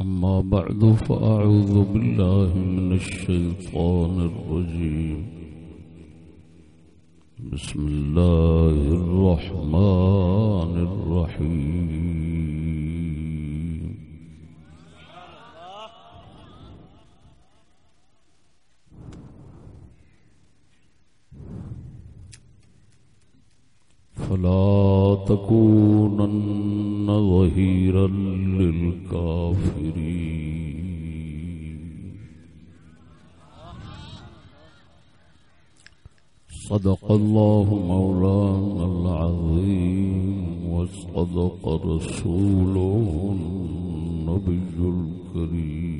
أما بعد فأعوذ بالله من الشيطان الرجيم. بسم الله الرحمن الرحيم. فلا تكونن ظهيرا للكافرين. صدق الله مولانا العظيم وصدق رسوله النبي الكريم.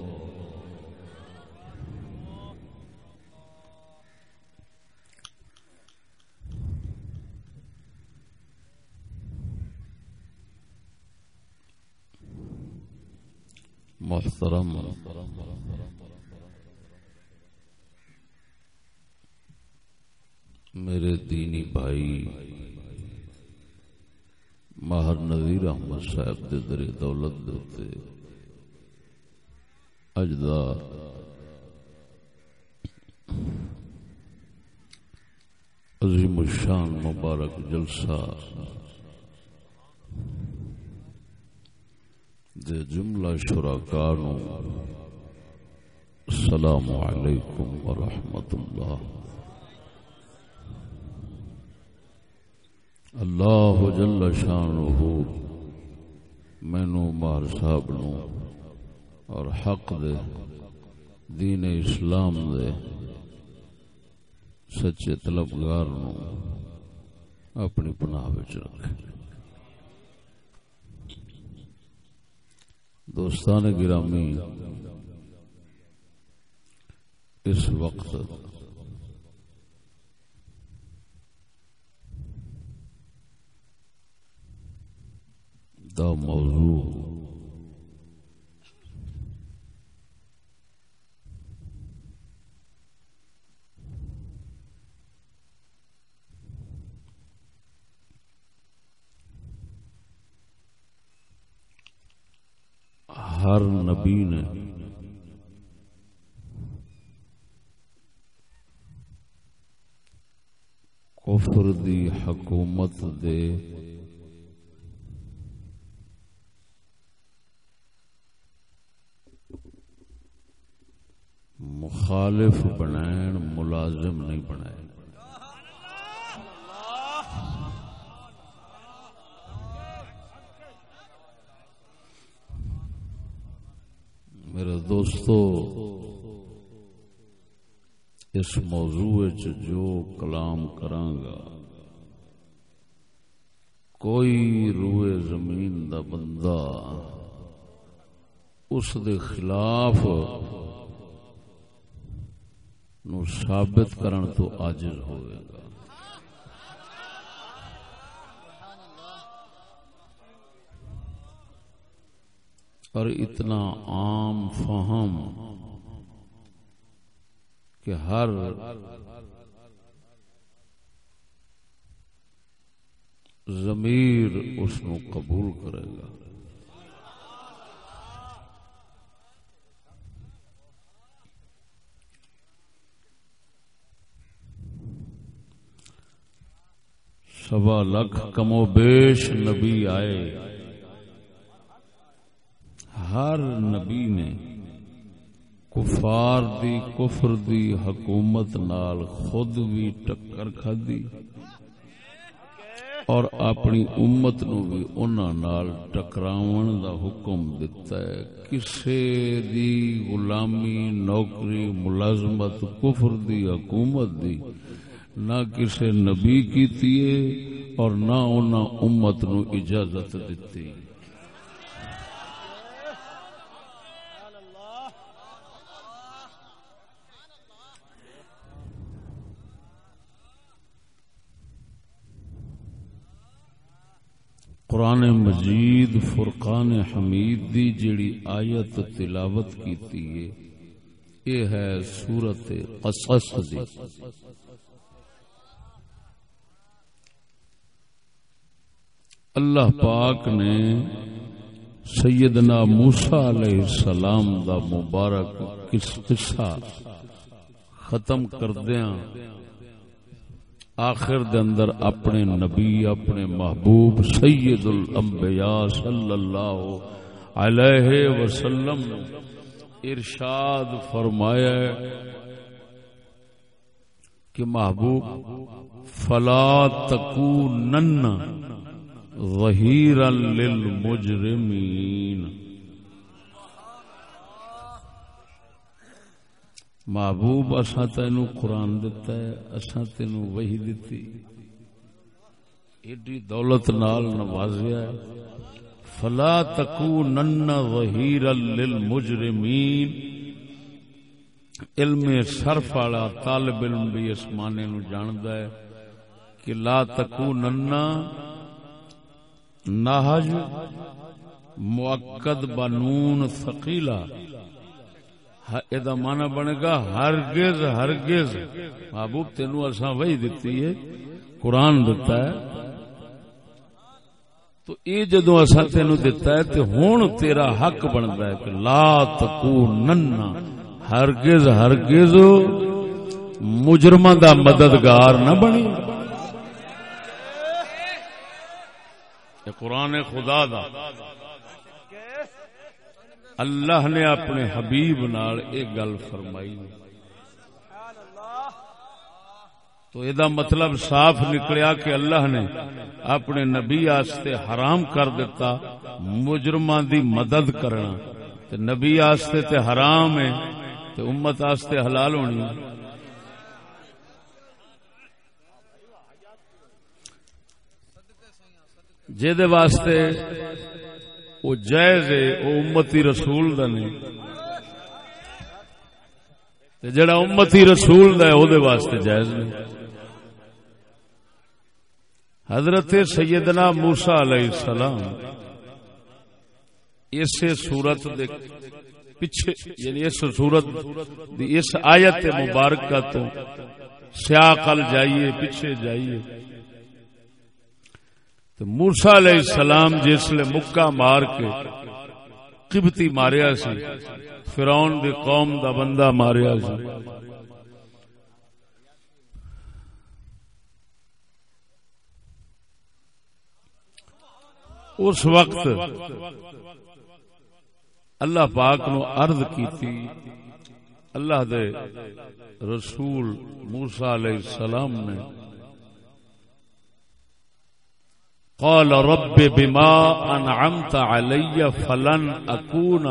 محترم میرے دینی بھائی ماہر نظیر احمد صاحب دے در دولت دے اجدا عظیم الشان مبارک جلسہ دے جملہ شرکا السلام علیکم ورحمۃ اللہ اللہ جل شانہ مینو مار صاحب نو اور حق دے، دین اسلام دے، سچے طلبگار نو اپنی پناہ وچ رکھے دوستان گرامی اس وقت دا موضوع ہر نبی نے کفر دی حکومت دے مخالف بنائن ملازم نہیں بنائے میرے دوستو، اس موضوع جو کلام کرانگا کوئی روئے زمین دا بندہ اس دے خلاف نو ثابت کرن تو عاجز ہوئے گا۔ اور اتنا عام فہم کہ ہر ضمیر اس نو قبول کرے گا۔ سوا لکھ کمو بیش نبی آئے۔ ہر نبی نے کفار دی، کفر دی حکومت نال خود بھی ٹکر کھدی اور اپنی امت نو بھی انہاں نال ٹکراون دا حکم دتا ہے۔ کسے دی غلامی، نوکری، ملازمت، کفر دی، حکومت دی نہ کسے نبی کیتی ہے اور نہ انہاں امت نو اجازت دتی قرآن مجید، فرقان حمید دی جیڑی آیت تلاوت کیتی ہے یہ ہے سورت قصص دی۔ اللہ پاک نے سیدنا موسا علیہ السلام دا مبارک قصہ ختم کردیا آخر دے اندر اپنے نبی، اپنے محبوب سید الانبیاء صلی اللہ علیہ وسلم ارشاد فرمایا کہ محبوب، فلا تکونن ظہیرا للمجرمین۔ محبوب اساں تینو قرآن دتا ہے، اساں تینو وحی دتی۔ ایڈی دولت نال نوازیا ہے۔ فلا تکونن ظہیرا للمجرمین۔ علم صرف والا طالب علم بھی اس معنی نو جاندا ہے کہ لا تکونن نہج مؤکد بنون ثقیلہ مانا بنے گا ہرگز ہرگز محبوب تینو اصا وہی دتی ہے قرآن دتا ہے تو یہ جدو اصا تینو دتا ہے تو ہوں تیرا حق بنتا ہے کہ لا تکو ننا ہرگز ہرگز مجرم دا مددگار نہ بنی قرآن خدا دا اللہ نے اپنے حبیب نال ایک گل فرمائی تو یہ مطلب صاف نکلیا کہ اللہ نے اپنے نبی آستے حرام کر دیتا مجرمان دی مدد کرنا۔ تے نبی آستے تے حرام ہے، تے امت آستے حلال ہونی جے دے واسطے وہ جائز ہے، وہ امتی رسول دا نہیں۔ جڑا امتی رسول دا ہے واسطے جائز نہیں۔ حضرت سیدنا موسا علیہ السلام اس سورت دے پیچھے یعنی اس سورت اس آیت مبارکہ تو سیاقل جائیے، پیچھے جائیے۔ تو موسا علیہ السلام جسل مکہ مار کے قبطی ماریا سی، فرعون دی قوم دا بندہ ماریا سی۔ اس وقت اللہ پاک نو عرض کی تھی اللہ دے رسول موسا علیہ السلام نے قال رب بما انعمت علي فلن اكون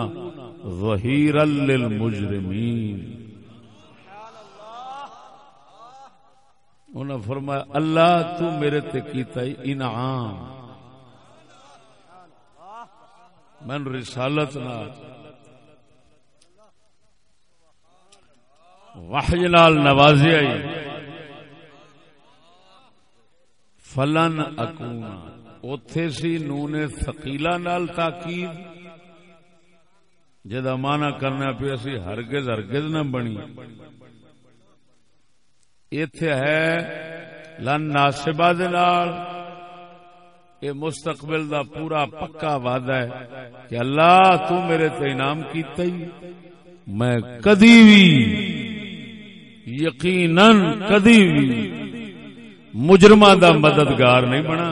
ظهيرا للمجرمين انہوں نے فرمایا، اللہ تو میرے تے کیتا ہی انعام۔ من رسالت نہ وحی نال نوازی آئی فلن اکونا اتے سی نون فکیلا نال تاکید جدا مانا کرنا پیا سی ہرگز ہرگز نہ بنی۔ اتے ہے لن ناسبا یہ مستقبل دا پورا پکا وعدہ ہے کہ اللہ تو میرے تے انعام کیتا ہی۔ میں کدی بھی یقیناً کدی بھی مجرمہ دا مددگار نہیں بنا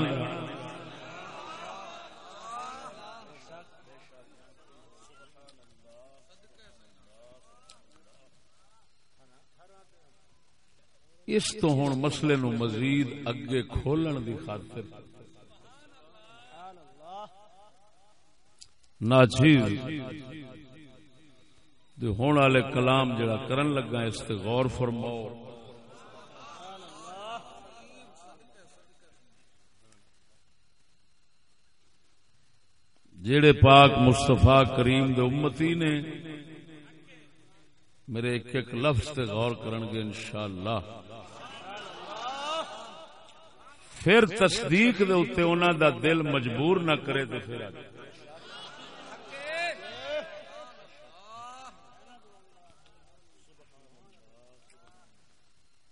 اس تو ہوں مسئلے نو مزید اگے کھولن دی خاطر۔ ناچیز ہون والے کلام جڑا کرن لگا اس تے غور فرماؤ۔ جڑے پاک مصطفیٰ کریم دے امتی نے میرے ایک ایک لفظ تے غور کرن گے انشاءاللہ۔ پھر تصدیق دے اتنے انہوں دا دل مجبور نہ کرے تو پھر آگے۔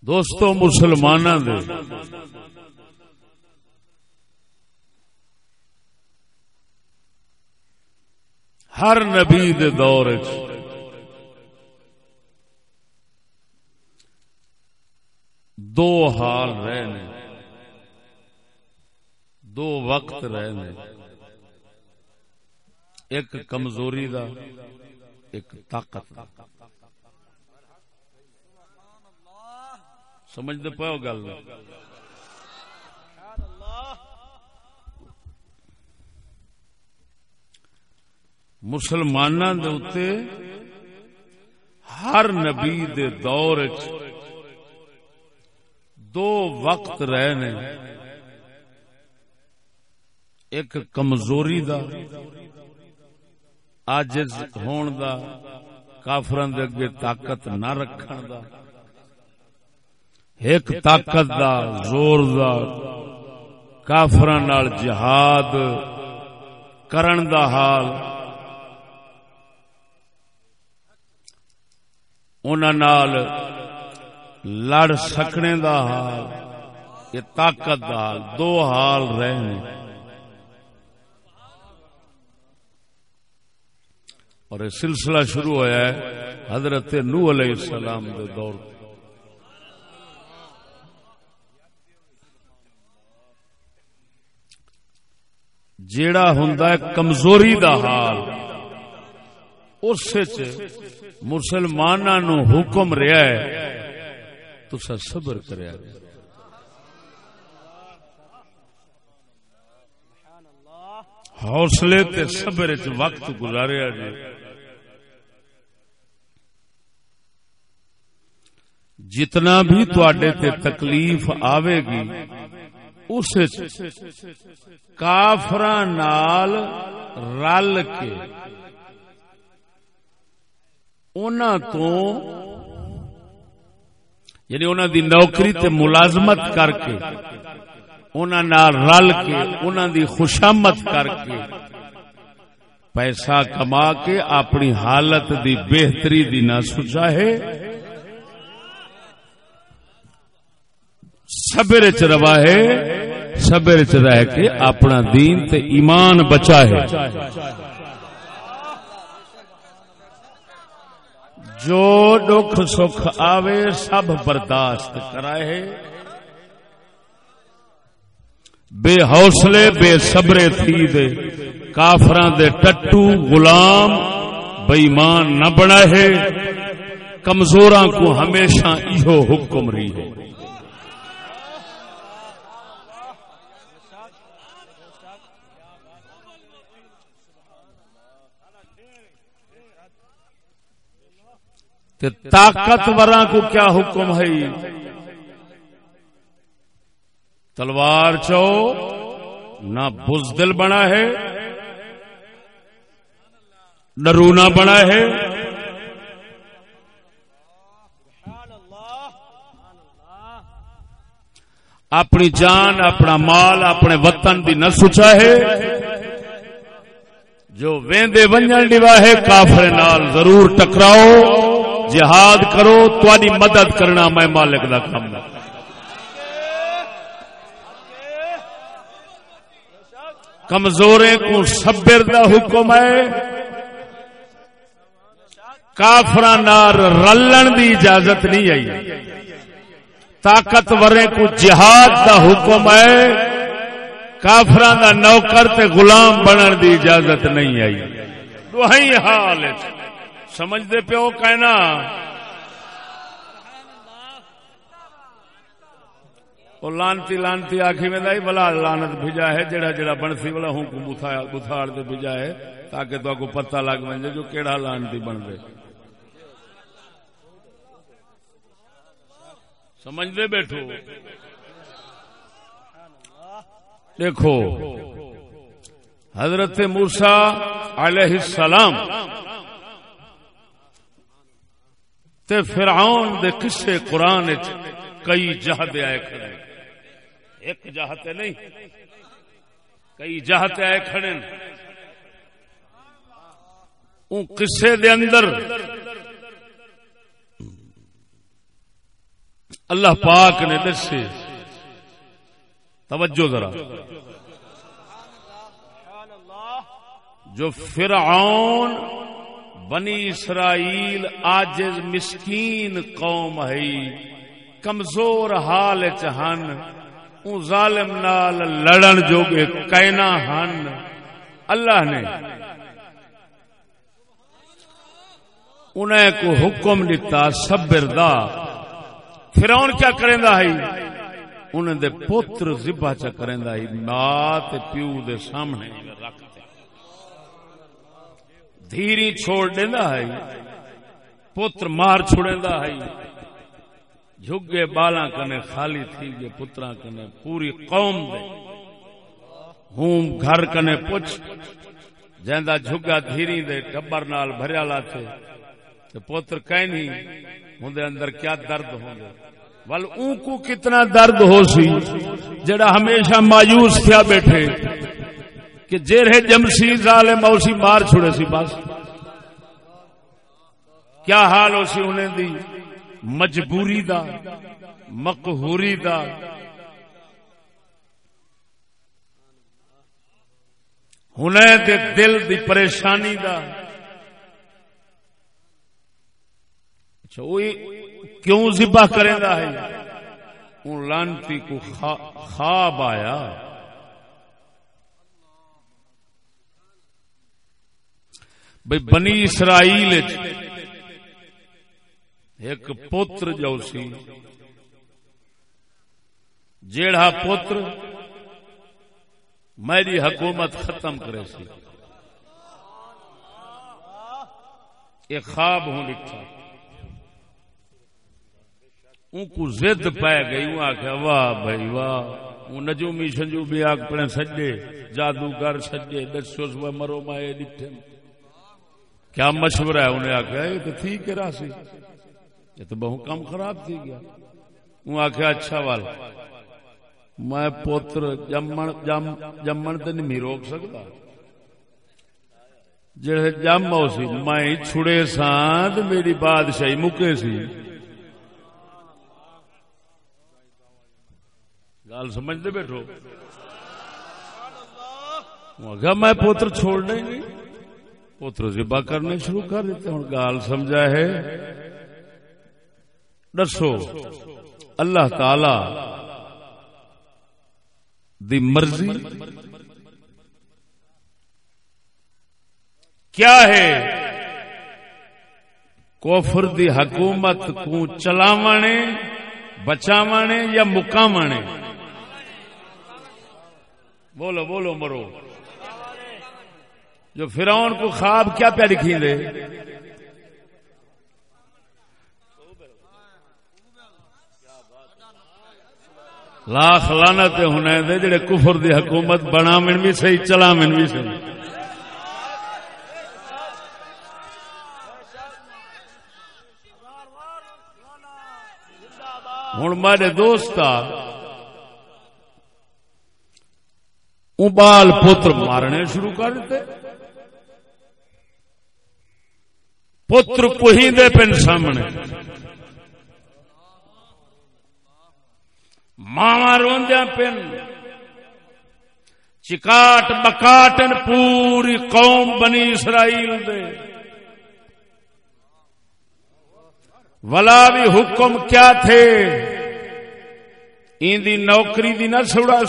دوستو مسلمان دے۔ ہر نبی دے دور دو حال رہے دو وقت رہے ایک کمزوری دا، ایک طاقت دا۔ سمجھتے پاؤ گل؟ مسلمان ہر نبی دے دور دو وقت رہے ایک کمزوری دا آجز ہون دا، کافران دے اگے طاقت نہ رکھن دا۔ ایک طاقت دا، زور دا، کافران نال جہاد کرن دا حال۔ نال لڑ سکنے دا حال، یہ طاقت دا حال، دو حال رہنے اور یہ سلسلہ شروع ہوا ہے حضرت نو علیہ السلام دے دور جیڑا ہوں کمزوری دا حال اس مسلمان نو حکم رہا ہے تو صبر کریا۔ حوصلے تے صبر وقت گزاریا جی۔ جتنا بھی تے تکلیف آوے گی، اس کافر نال رل کے تو یعنی انہوں دی نوکری تے ملازمت کر کے رل کے انہوں دی خوشامت کر کے پیسہ کما کے اپنی حالت دی بہتری دی نہ سوچا سبر چ روا ہے سبر چ رہ کے اپنا دین تے ایمان بچا ہے۔ جو دکھ سکھ آوے، سب برداشت کرائے بے حوصلے، بے صبرے تھی دے۔ کافران دے ٹٹو غلام بےمان نہ بنا ہے۔ کمزوراں کو ہمیشہ ایہو حکم رہی ہے۔ طاقتور کو کیا حکم ہے؟ تلوار چو نہ بزدل بنا ہے، نہ رونا بنا ہے۔ اپنی جان، اپنا مال، اپنے وطن دی نہ سوچا ہے۔ جو ویندے ونجن ڈوا ہے کافر نال ضرور ٹکراؤ۔ جہاد کرو تاری مدد کرنا میں مالک کا کام کمزورے کو سبر دا حکم ہے۔ کافر رلن دی اجازت نہیں آئی۔ طاقتور کو جہاد دا حکم ہے۔ کافر دا نوکر تے غلام بنن دی اجازت نہیں آئی۔ حال سمجھتے پیو کہنا۔ وہ لانتی لانتی آخی میں بلا لانت بھیجا ہے، جڑا جڑا بنسی والا ہوں کو بتھاڑ دے بھیجا ہے، تاکہ تو کو پتہ لگ بن جو کیڑا لانتی بن دے۔ سمجھ دے بیٹھو۔ دیکھو، حضرت موسا علیہ السلام تے فرعون دے قصے قرآن کئی جہد آئے کھڑے ایک جہتے نہیں، کئی جہتے آئے کھڑے ان قصے دے اندر اللہ پاک نے دسے۔ توجہ ذرا۔ جو فرعون بنی اسرائیل آجز مسکین قوم ہے کمزور حال چہن ظالم نال لڑن جو کہنا ہن۔ اللہ نے انہیں کو حکم دیتا سبر دا۔ فرعون کیا کریں دا ہے انہیں دے پوتر زبا چا کریں دا ہے ماں تے پیو دے سامنے۔ رکھ دھیری چھوڑ دینا ہے پتر مار چھوڑا ہے جھگے بالا کنے خالی تھی گے پترا کنے پوری قوم دے ہوں گھر کنے پوچھ جہاں جھگا دھیری دے ٹبر نال بھریا لا تھے تو پتر کہیں نہیں ہوں اندر کیا درد ہوں گے ول اون کو کتنا درد ہو سی جڑا ہمیشہ مایوس تھیا بیٹھے کہ جیرے جمسی ظالم اوسی مار چھوڑے سی بس۔ کیا حال ہو سی انہیں دی؟ مجبوری دا، مقہوری دا۔ ہنے دے دل دی پریشانی دا۔ اچھا وہی کیوں ذبح کریں دا ہے؟ ان لانتی کو خواب آیا۔ ہے بھائی بنی اسرائیل ایک پوتر جو سی جیڑا پوتر میری حکومت ختم کرے سی۔ ایک خواب ہوں لکھا ان کو زد پہ گئی وہ آخیا واہ بھائی واہ۔ وہ نجومی شنجومی آگ پڑے سجے جادوگر سجے دسو مرو مائے ڈٹھے کیا مشورہ ہے؟ انہیں آخیا یہ تو ٹھیک ہے راسی یہ تو بہت کم خراب تھی گیا۔ وہ آخیا اچھا وال۔ میں پوتر جمن جمن تو نہیں روک سکتا۔ جڑے جم ہو سی، میں چھڑے سان میری بادشاہی مکے سی۔ گل سمجھتے بیٹھو۔ میں پوتر چھوڑنا ہی نہیں۔ پوتر ذبح کرنے شروع کر دیتے ہوں گال سمجھا ہے۔ دسو، اللہ تعالی دی مرضی کیا ہے؟ کوفر دی حکومت کو چلاونے، بچاونے یا مکاونے؟ بولو بولو مرو۔ جو فرعون کو خواب کیا پہ لکھی دے لاکھ لانت ہونے دے، جڑے کفر دی حکومت بنا من بھی صحیح چلا من بھی صحیح۔ ہوں میرے دوست ابال پتر مارنے شروع کر دیتے۔ پتر دے پن سامنے۔ ماوا روندیا پن۔ چکاٹ بکاٹن پوری قوم بنی اسرائیل دے۔ ولا بھی حکم کیا تھے؟ ان دی نوکری دی نہ سوڑا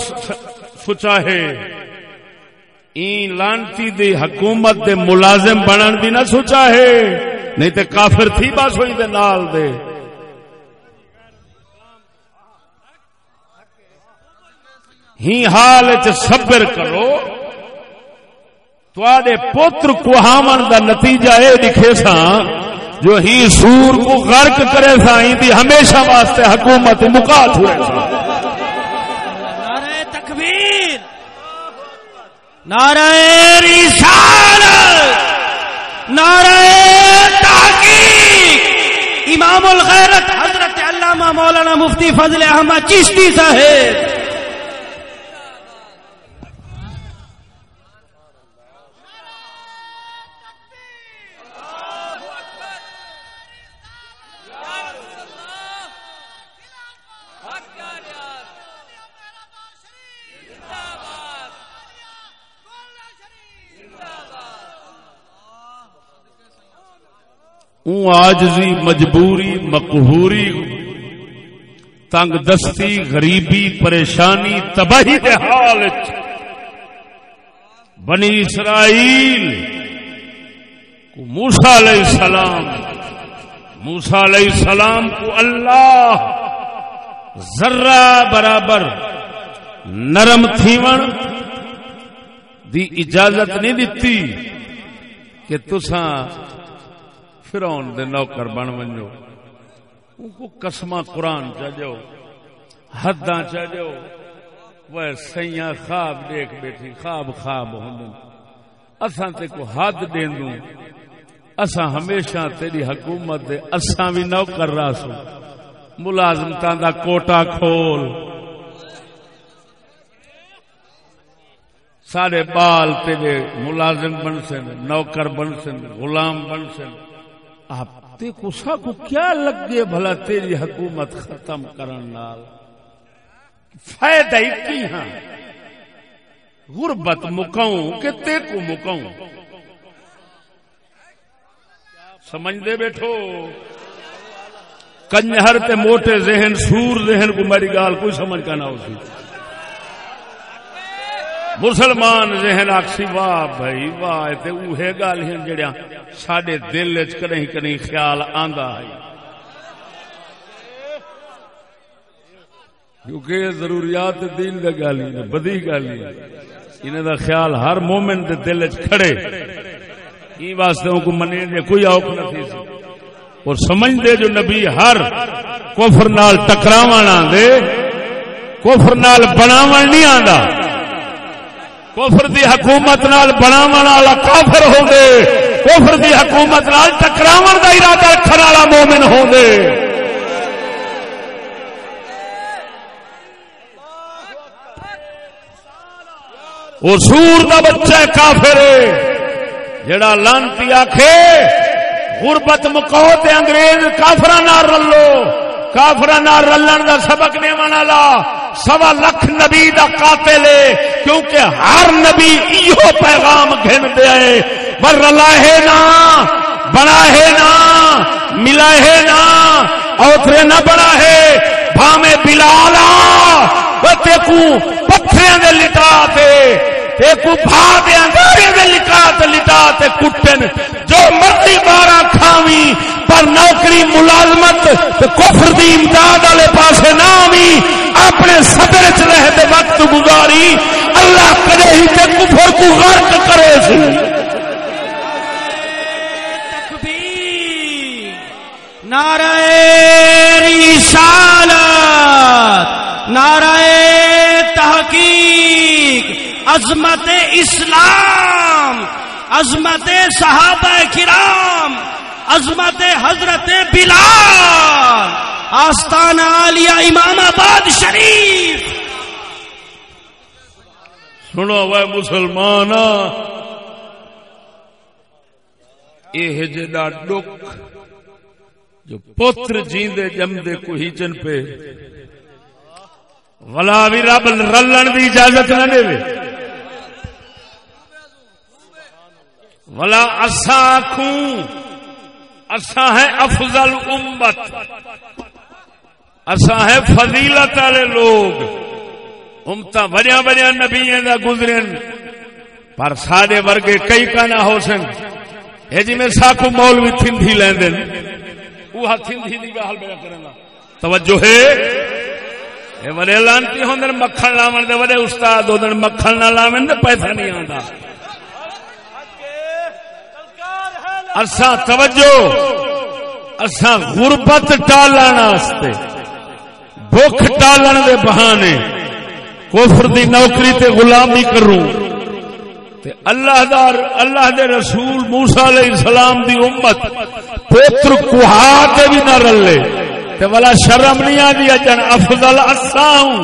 سچا ہے۔ این لانتی دی حکومت دے ملازم بنن دی نہ سوچا ہے۔ نہیں تے کافر تھی بس ہوئی دے نال دے۔ ہی حال چ صبر کرو۔ تے پوتر کوہامن دا نتیجہ اے دکھے سا، جو ہی سور کو غرق کرے سا دی ہمیشہ واسطے حکومت مکات ہوئے سا۔ نعرہ رسالت نعرہ تحقیق۔ امام الغیرت حضرت علامہ مولانا مفتی فضل احمد چشتی صاحب۔ اون آجزی مجبوری، مقہوری، تنگ دستی، غریبی، پریشانی، تباہی کے حال بنی اسرائیل کو موسا علیہ السلام موسا علیہ السلام کو اللہ ذرہ برابر نرم تھیون دی اجازت نہیں دیتی کہ تساں فرعون دے نوکر بن ونجو۔ ان کو قسمہ قرآن چا جو حداں چا جو وہ سیاں خواب دیکھ بیٹھی، خواب خواب ہوں اساں تے کو حد دین دوں اساں ہمیشہ تیری حکومت دے، اساں بھی نوکر راسو ملازمتاں دا کوٹا کھول۔ سارے بال تیرے ملازم بن سن، نوکر بن سن، غلام بن سن۔ آپ تے کو کو کیا لگے بھلا تیری حکومت ختم کرن نال؟ فائدہ ہی کی ہاں؟ غربت مکاؤں کہ تے کو مکاؤں؟ سمجھ دے بیٹھو۔ کنہر تے موٹے ذہن، سور ذہن کو میری گال کوئی سمجھ کا نہ ہو سی۔ مسلمان ذہن آخسی واہ بھائی، واہ تے اوہے گال ہیں جڑیاں ساڈے دل وچ کہیں کہیں خیال آندا ہے۔ کیونکہ یہ ضروریات دین دا گالی نے بدی گالی انہاں دا خیال ہر مومن دے دل وچ کھڑے۔ ای واسطے ان کو منے دے کوئی اوق نہ تھی سی۔ اور سمجھ دے جو نبی ہر کفر نال ٹکراون آندے، کفر نال بناون نہیں آندا۔ کفر دی حکومت نال بناون والا کافر ہوندے کفر دی حکومت نال ٹکراون دا ارادہ رکھن والا مومن ہوندے وہ سور دا بچہ کافر جڑا لانتی آخے غربت مکاؤ تے انگریز کافر نہ رلو۔ کافر رلن دا سبق نے والا۔ سوا لکھ نبی دا قاتل ہے، کیونکہ ہر نبی ایو پیغام گھن دے آئے۔ پر رلا ہے نا بنا ہے نا ملا ہے نا اوترے نہ بنا ہے بھامے بلالا کو پتھرے دے لٹا دے۔ تے ایکو بھا دے انگارے دے لٹا تے لٹا تے کٹن، جو مرضی بارا کھاوی پر نوکری، ملازمت تے کفر دی امداد والے پاسے نہ آوی اپنے صدر چ رہ دے وقت گزاری، اللہ کدے ہی تے کفر کو غرق کرے سی۔ تکبیر۔ نعرہ رسالت، نعرہ تحقیق عظمت اسلام، عظمت صحابہ کرام، عظمت حضرت بلال آستان عالیہ امام آباد شریف۔ سنو وہ مسلمان یہ جڑا ڈک، جو پتر جیندے جمدے کوئی چن پہ۔ ولا بھی رب رلن دی اجازت نہ دے ولا اسا آخوں اسا ہے افضل امت۔ اسا ہے فضیلت والے لوگ۔ امتا بڑیا بڑیا نبیاں دا گزرن۔ پر سارے ورگے کئی کا نہ ہو سن۔ یہ جی میں ساکو مولوی تھندھی لیندن۔ وہ تھندھی دی گال میرا کرنا توجہ ہے۔ یہ بڑے لانتی ہوں مکھن لاون دے بڑے استاد ہوں مکھن نہ لاون دے، پیسہ نہیں آتا اسا توجہ اسا غربت ٹالن واسطے، بھوک ٹالن دے بہانے، کفر دی نوکری تے غلامی کروں۔ تے اللہ دار اللہ دے رسول موسی علیہ السلام دی امت پوتر کوہا تے بھی نہ رلے۔ تے والا شرم نہیں آدی اجن افضل اساؤں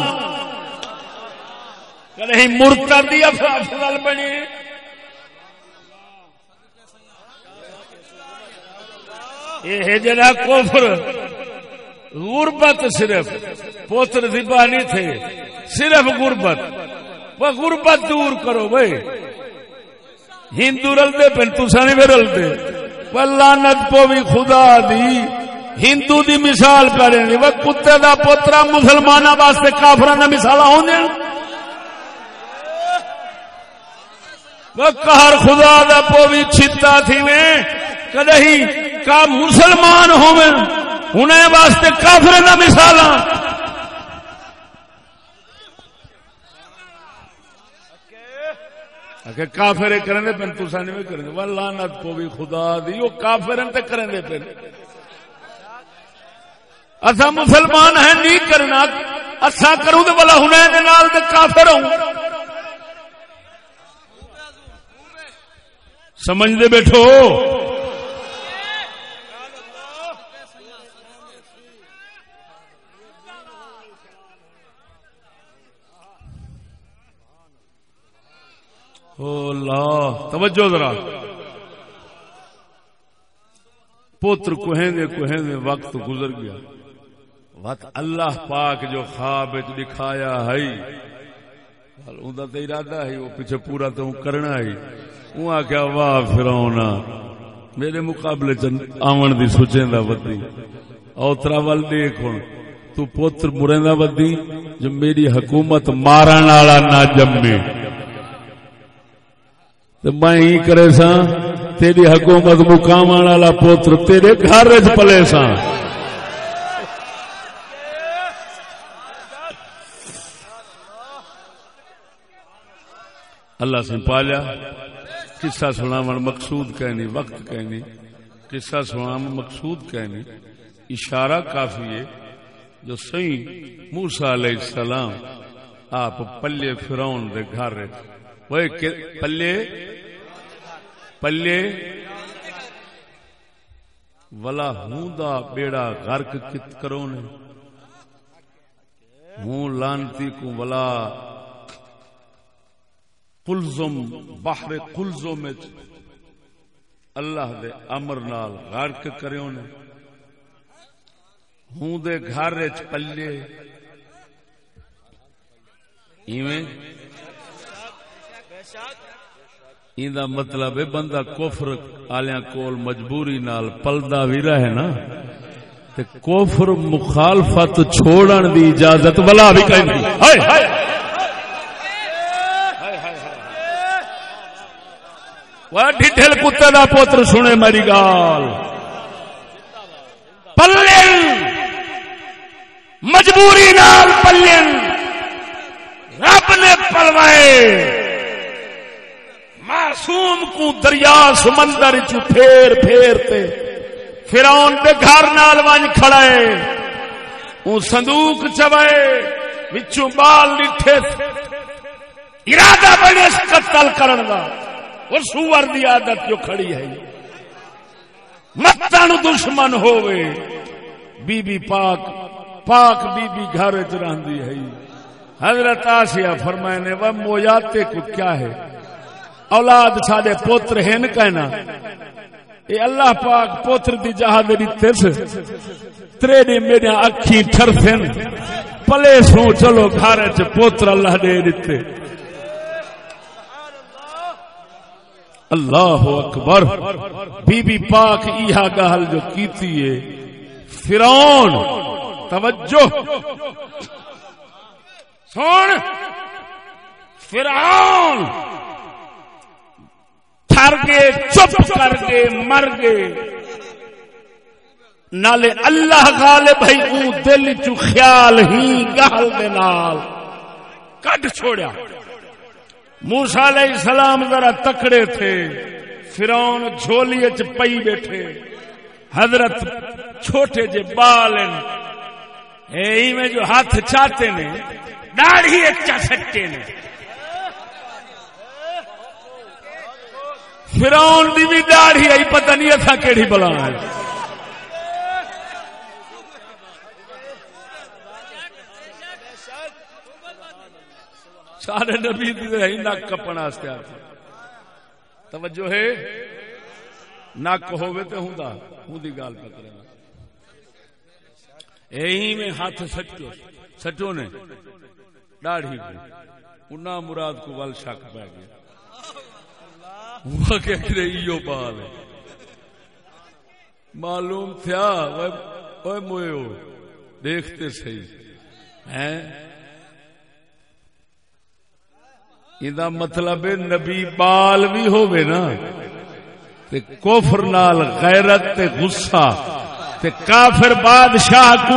کہیں مرتدی افضل بنی۔ یہ جڑا کفر، غربت صرف، پوتر ذبح نہیں تھے، صرف غربت۔ وہ غربت دور کرو بھائی۔ ہندو رلتے پہ تسا نہیں بھی رلتے وہ لانت پو بھی خدا دی۔ ہندو دی مثال کریں وہ کتے دا پوترا مسلمان واسطے کافر کا مثال ہوں وہ کہر خدا دا پو بھی چھتا تھی میں۔ کدی کا مسلمان ہوئے انہیں واسطے کافر کا مثال کافر کریں پن تسا نہیں کریں وہ لانت کو بھی خدا دی وہ کافر کریں پن۔ اصا مسلمان ہیں، نہیں کرنا۔ اصا کروں تو بلا ہوں کافر ہوں۔ سمجھتے بیٹھو۔ اللہ، توجہ ذرا۔ پوتر کوہیں دے وقت گزر گیا۔ وقت اللہ پاک جو خواب دکھایا ہے اوندا تے ارادہ ہے وہ پیچھے پورا تو کرنا ہے وہ آکھیا، واہ فرعون، میرے مقابلے چ آون دی سوچیں دا ودی۔ اوترا ول دیکھ ہن، تو پوتر مریندا ودی، جو میری حکومت مارن والا نہ جمے تو میں ہی کرے سا، تیری حکومت مقام والا پوتر، تیرے گھر چ پلے سا۔ اللہ سے پالیا۔ قصہ سنا مقصود کہنی، وقت کہنی۔ قصہ سنا مقصود کہنی۔ اشارہ کافی ہے۔ جو سی موسا علیہ السلام آپ پلے فرون دے گھر رہے وہ پلے پلے۔ ولا ہوں دا بیڑا غرق کت کرو نے۔ ہوں لانتی کو ولا کلزم باہر کلزم اللہ دے امر نال غرق کریو نے۔ ہوں دے گھر پلے۔ ایویں۔ مطلب ہے بندہ کفر آلیا کول مجبوری نال پلدا بھی رہے نا کوفر مخالفت چھوڑن دی اجازت بلا بھی ڈھل کتے دا پوتر سنے میری گال۔ پلن۔ مجبوری نال پلن۔ رب نے پلوائے۔ معصوم کو دریا سمندر چ پھیر پھیر تے فرعون دے گھر نال ونج کھڑائے او صندوق چوائے وچوں بال نٹھے ارادہ بنے قتل کرن دا۔ اور سور دی عادت جو کھڑی ہے۔ متاں دشمن ہووے۔ بی بی پاک پاک بی بی گھر وچ رہندی ہے۔ حضرت آسیہ فرمائے نے، وہ مویاتے کو کیا ہے؟ اولاد سڈے پوتر ہن کہنا۔ اے اللہ پاک پوتر دی جہاد دی ترس ترے نے میرے اکھی ٹھرسن پلے سو چلو گھر چ پوتر اللہ دے دتے۔ اللہ اکبر۔ بی بی پاک ایہا گل جو کیتی ہے۔ فرعون۔ توجہ۔ سن۔ فرعون۔ تھر گئے چپ کر گئے مر گئے نالے اللہ غالب ہے، او دل چ خیال ہی گل دے نال۔ کڈ چھوڑیا۔ موسی علیہ السلام ذرا تکڑے تھے، فرعون جھولی چ پئی بیٹھے۔ حضرت چھوٹے جے بال اے میں جو ہاتھ چاہتے نے، داڑھی اچھا سٹے نے۔ فراؤن دی بھی داڑھی آئی، پتہ نہیں اتنا کہڑی بلا سارے نبی نک کپن توجہ ہے؟ نک ہوے تو ہوں ہوں گال پکڑنا یہی میں ہاتھ سچو سچو نے۔ داڑھی کو انہاں مراد کو ول شک پہ گیا۔ وہ ایو بال معلوم تھیا اوے مویو دیکھتے صحیح۔ ہیں؟ یہ مطلب نبی بال بھی ہوفر نا، تے نال غیرت تے غصہ۔ تے کافر بادشاہ کو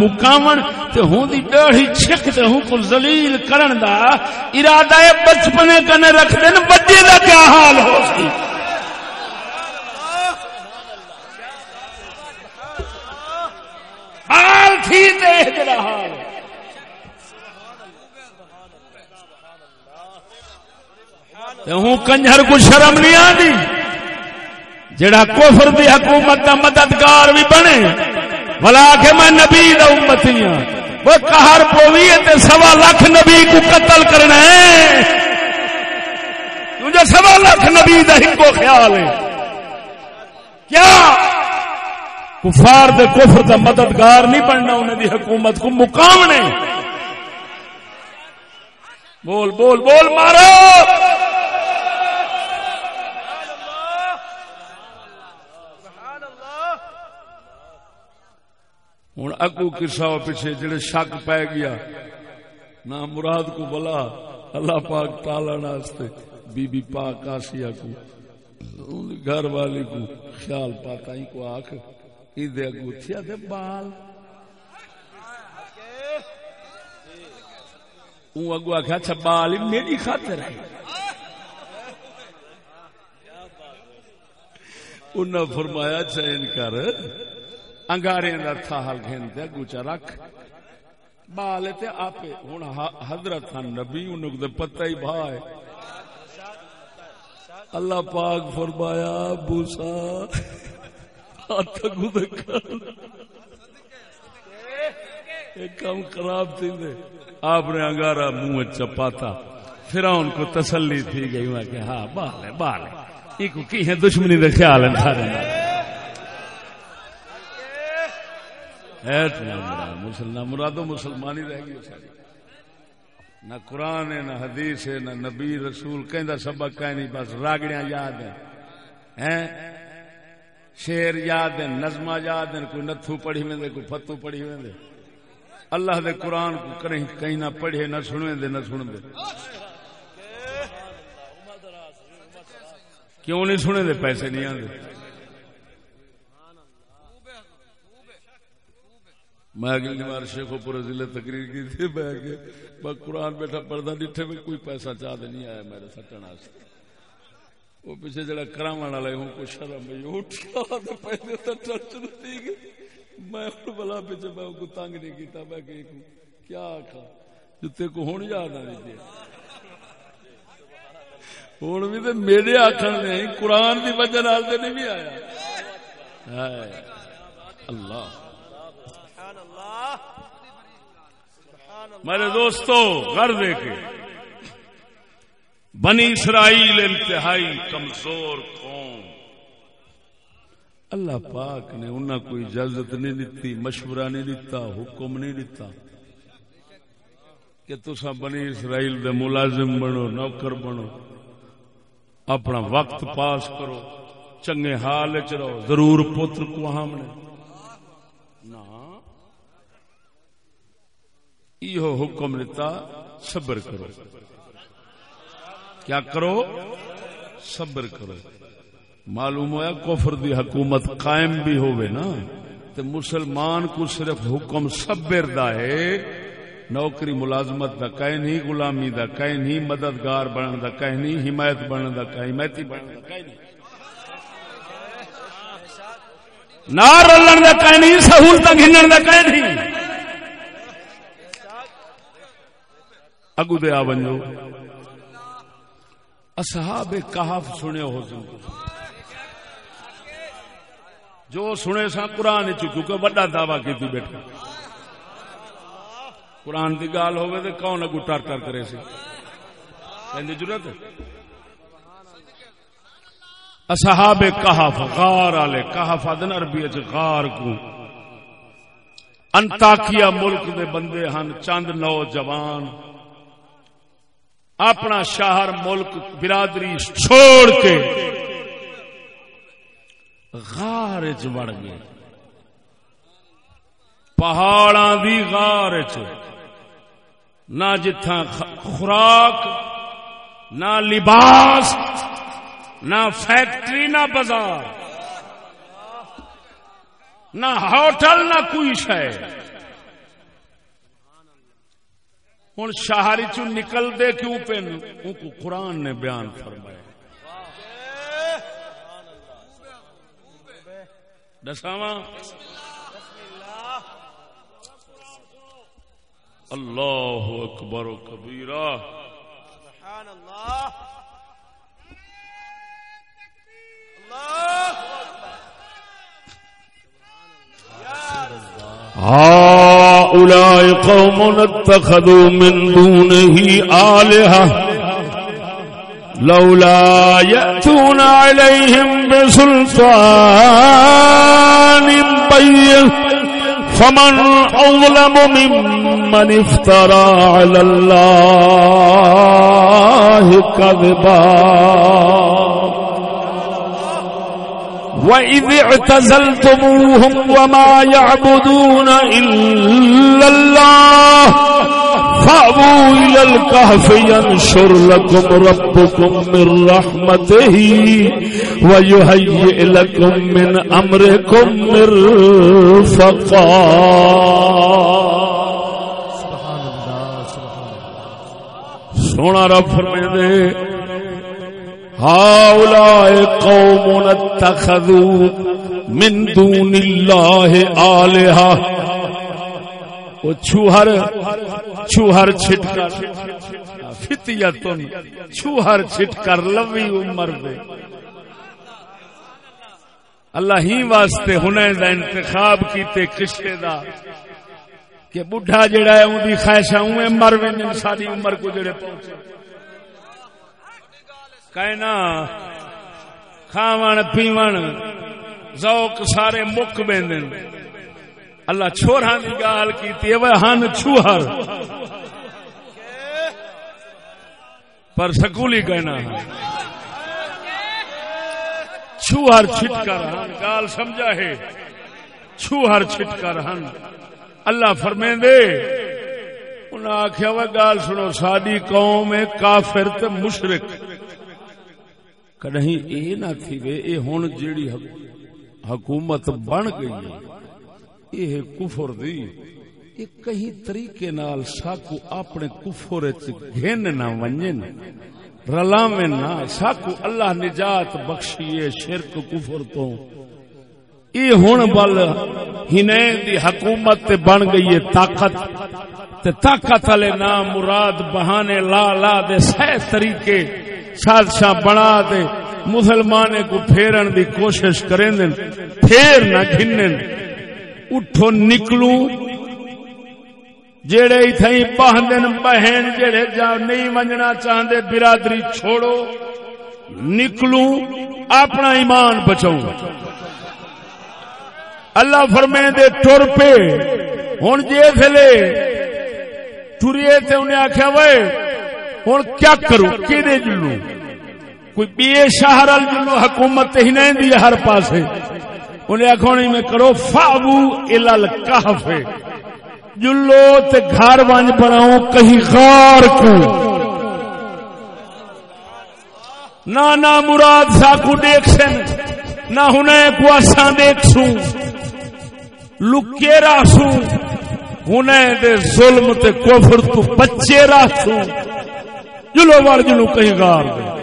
مکاون تے ہوں دی ڈاڑھی چھک تے ہوں کو ذلیل کرن دا ارادہ بچپنے کنے رکھ دین بڑے دا کیا حال ہو؟ سی حال تھی تے جڑا حال۔ تے ہوں کنجر کو شرم نہیں آندی۔ جڑا کفر دی حکومت کا مددگار بھی بنے بلا کے میں نبی دا امتی ہوں وہ کہر پوی تے سوا لاکھ نبی کو قتل کرنا ہے۔ تجھے سوا لاکھ نبی دا ہی خیال ہے۔ کیا؟ کفار دے کفر دا مددگار نہیں بننا انہیں دی حکومت کو مقام مقامنے بول بول بول، مارو۔ ہوں اگو کسا پیچھے جڑے شک پی گیا۔ نہ مراد کو بلا، اللہ پاک ٹالن بی بی پاک آسیا کو۔ گھر والی کو خیال پاتا ہی کو آخ دے اگو تھیا دے بال۔ اگو آخیا اچھا بال میری خاطر ہے۔ انہیں فرمایا، چین کر۔ انگارے کا تھا ہل گھن دے گوچا رکھ۔ بال تے آپ ہوں حضرت نبی ان پتہ ہی بھا ہے۔ اللہ پاک فرمایا بوسا ہاتھ کم خراب تھی دے۔ آپ نے انگارا منہ چپاتا۔ پھر ان کو تسلی تھی گئی۔ میں کہ ہاں بال ہے بال ہے۔ ایک کی ہے؟ دشمنی دے خیال ہے سارے۔ مسلمان مرادو مسلمانی رہ گئی ساری۔ نہ قرآن ہے، نہ حدیث ہے، نہ نبی، رسول کہ سبق کہ نہیں، بس راگڑیاں یاد ہیں۔ شیر یاد ہیں نظم یاد ہیں، کوئی نتھو پڑھی وے کوئی فتو پڑھی وے اللہ دے قرآن کو کریں کہیں نہ پڑھے، نہ سنے دے، نہ سن دے۔ کیوں نہیں سنے دے؟ پیسے نہیں آتے میں اگلی بار شیخو پورے ضلع تقریر کی تھی، میں میں قرآن بیٹھا پردہ ڈٹھے میں کوئی پیسہ چاہ دے نہیں آیا میرے سٹن وہ پیچھے جڑا کرام والا ہوں کچھ شرم میں اٹھا تو پہلے تو ٹچ نہیں گئی میں ہوں بلا پیچھے، میں کو تنگ نہیں کیتا، میں کہ کیا آخا جتے کو ہوں یاد آ نہیں ہوں بھی تو میرے آخر نہیں قرآن کی وجہ نہیں بھی آیا۔ اللہ۔ میرے دوستو، گھر دے کے بنی اسرائیل انتہائی کمزور قوم۔ اللہ پاک نے انہیں کوئی اجازت نہیں دیتی مشورہ نہیں دیتا حکم نہیں دیتا کہ تسا بنی اسرائیل دے ملازم بنو، نوکر بنو۔ اپنا وقت پاس کرو، چنگے حال چ رہو۔ ضرور پتر کو ہم نے۔ یہ حکم لیتا صبر کرو۔ کیا کرو؟ صبر کرو۔ معلوم ہوا کفر دی حکومت قائم بھی ہوئے نا؟ تو مسلمان کو صرف حکم صبر دا ہے، نوکری ملازمت دا کہیں نہیں، غلامی دا کہیں نہیں، مددگار بننے دا کہیں نہیں، حمایت بننے دا کہیں، حمایتی بننے دا کہیں نہیں۔ نہ رلن دا کہیں نہیں سہولت گھنن دا کہیں نہیں۔ اگو دے آ بنو اصحاب کہف سنے ہو جو سنے سا قرآن چکے بڑا دعوی کی بیٹھا۔ قرآن کی گال ہوگی تو کون اگو ٹر ٹر کرے سی۔ ضرورت اصحاب کہف، غار والے کہف ادن عربی غار کو انتاکیا ملک دے بندے ہن، چند نوجوان۔ اپنا شہر ملک برادری چھوڑ کے غار چ وڑ گئے۔ پہاڑاں دی غار چ نہ جتھاں خوراک، نہ لباس، نہ فیکٹری، نہ بازار، نہ ہوٹل، نہ کوئی شہ ہوں شہری چ نکل دے کیوں پہ ان کو قرآن نے بیان فرمایا۔ دساواں۔ اللہ اکبر و کبیرہ۔ سبحان اللہ۔ اللہ هؤلاء قوم اتخذوا من دونه آلهة. لولا يأتون عليهم بسلطان بين، فمن أظلم ممن افترى على الله كذبا. وَإِذِ اعْتَزَلْتُمُوهُمْ وَمَا يَعْبُدُونَ إِلَّا اللَّهِ فَأْوُوا إِلَى الْكَهْفِ يَنشُرْ لَكُمْ رَبُّكُمْ مِنْ رَحْمَتِهِ وَيُهَيِّئْ لَكُمْ مِنْ أَمْرِكُمْ مِرْفَقًا سونا رب فرمائے دے هؤلاء قوم اتخذوا من دون الله آلهة. وہ چھوہر چھوہر چھٹ کر فتیتن چھوہر چھٹ کر لوی عمر دے. اللہ ہی واسطے ہنے دا انتخاب کیتے قصے دا. کہ بڈھا جڑا ہے اون دی خواہشاں اوے مر وین ساری عمر کو جڑے پہنچے۔ کہنا کھاون، پیون، ذوق سارے مک بیندن اللہ چھوڑا دی گال کی وہ ہن چھوہر۔ پر سکولی کہنا چھوہر چھٹ کر ہن، گال سمجھا ہے۔ چھوہر چھٹ کر ہن۔ اللہ فرمیں دے انہیں آخیا وہ گال سنو ساری قوم کافر تے مشرک۔ کہیں اے نہ تھی وے اے ہن جیڑی حکومت بن گئی ہے یہ کفر دی یہ کہیں طریقے نال ساکو اپنے کفر وچ گھن نہ ونجن رلاویں نہ ساکو اللہ نجات بخشیے شرک کفر تو یہ ہن بل ہنے دی حکومت تے بن گئی ہے طاقت تے طاقت والے نام مراد بہانے لا لا دے سہ طریقے سازشاں بنا دے، مسلمان کو پھیرن دی کوشش کریں دن پھیر نہ گھنن۔ اٹھو نکلو۔ جڑے اتھائی پہندن بہن جڑے جا نہیں ونجنا چاہندے، برادری چھوڑو۔ نکلو، اپنا ایمان بچاؤ۔ اللہ فرمائے دے ٹر پہ ہوں جیسے ٹریے تے انہیں آخیا وے ہوں کیا کروں؟ کہ جلو کوئی بی شہر جلو حکومت ہی نہیں دی ہر پاس انہیں آخونی میں کرو فابو الال کہفے جلو تے گھر ونج بناؤ کہیں غار کو نہ نہ مراد ساکو دیکھ سن، نہ ہنے کو اساں دیکھ سوں۔ لکے راسوں ہنے دے ظلم تے کفر تو بچے راسوں جلو وار جلو کہیں گار دے۔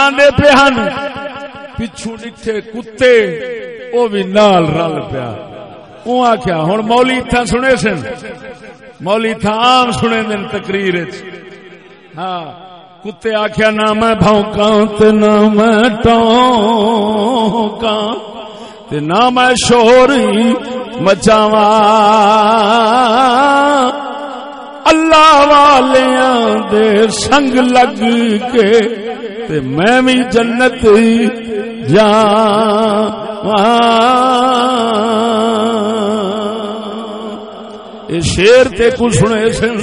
آندے پہ ہن۔ پچھو ڈٹھے کتے، او بھی نال رل پیا۔ او آکھیا، ہن مولی تھا سنے سن۔ مولی تھا عام سنے دن تقریر ہاں کتے آکھیا، نہ میں بھونکاں تے نہ میں ٹونکاں تے نہ میں شور مچاواں۔ اللہ والیاں دے سنگ لگ کے تے میں بھی جنت جا یہ شیر تے کو سنے سن؟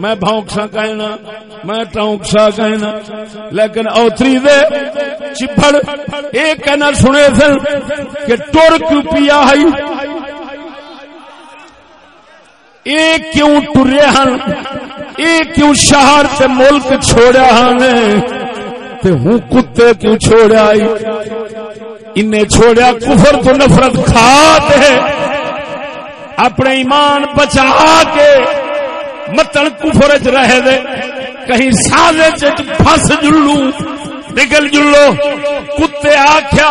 میں بھونکسا کہنا، میں ٹونکسا کہنا۔ لیکن اوتری دے چپڑ ایک کہنا سنے سن کہ ٹور کیوں پیا ہے اے کیوں ٹرے ہن؟ اے کیوں شہر تے ملک چھوڑیا ہن؟ تے ہوں کتے کیوں چھوڑیا آئی؟ انہیں چھوڑیا کفر تو نفرت کھا دے اپنے ایمان بچا کے متن کفر چ رہ دے۔ کہیں سازے پھس جلو نکل جلو۔ کتے آخیا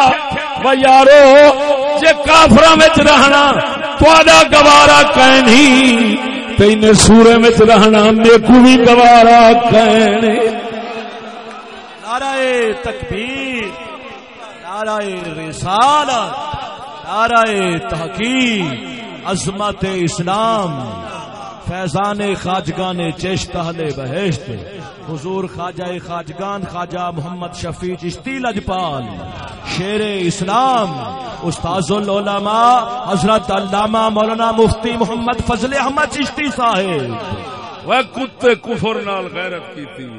و یارو جے کافر رہنا تھوڑا گوارا کہ تین سورے میں رہنا میرے کو بھی گوارا کہ نعرہ تکبیر، نعرہ رسالت، نعرہ تحقیق، عظمت اسلام، فیضان خاجگان چشت بہشت۔ حضور خواجہ خاجگان، خواجہ محمد شفیع چشتی لجپال، شیر اسلام، استاذ العلماء، حضرت علامہ مولانا مفتی محمد فضل احمد چشتی صاحب۔ وہ کتے کفر نال غیرت کی تھی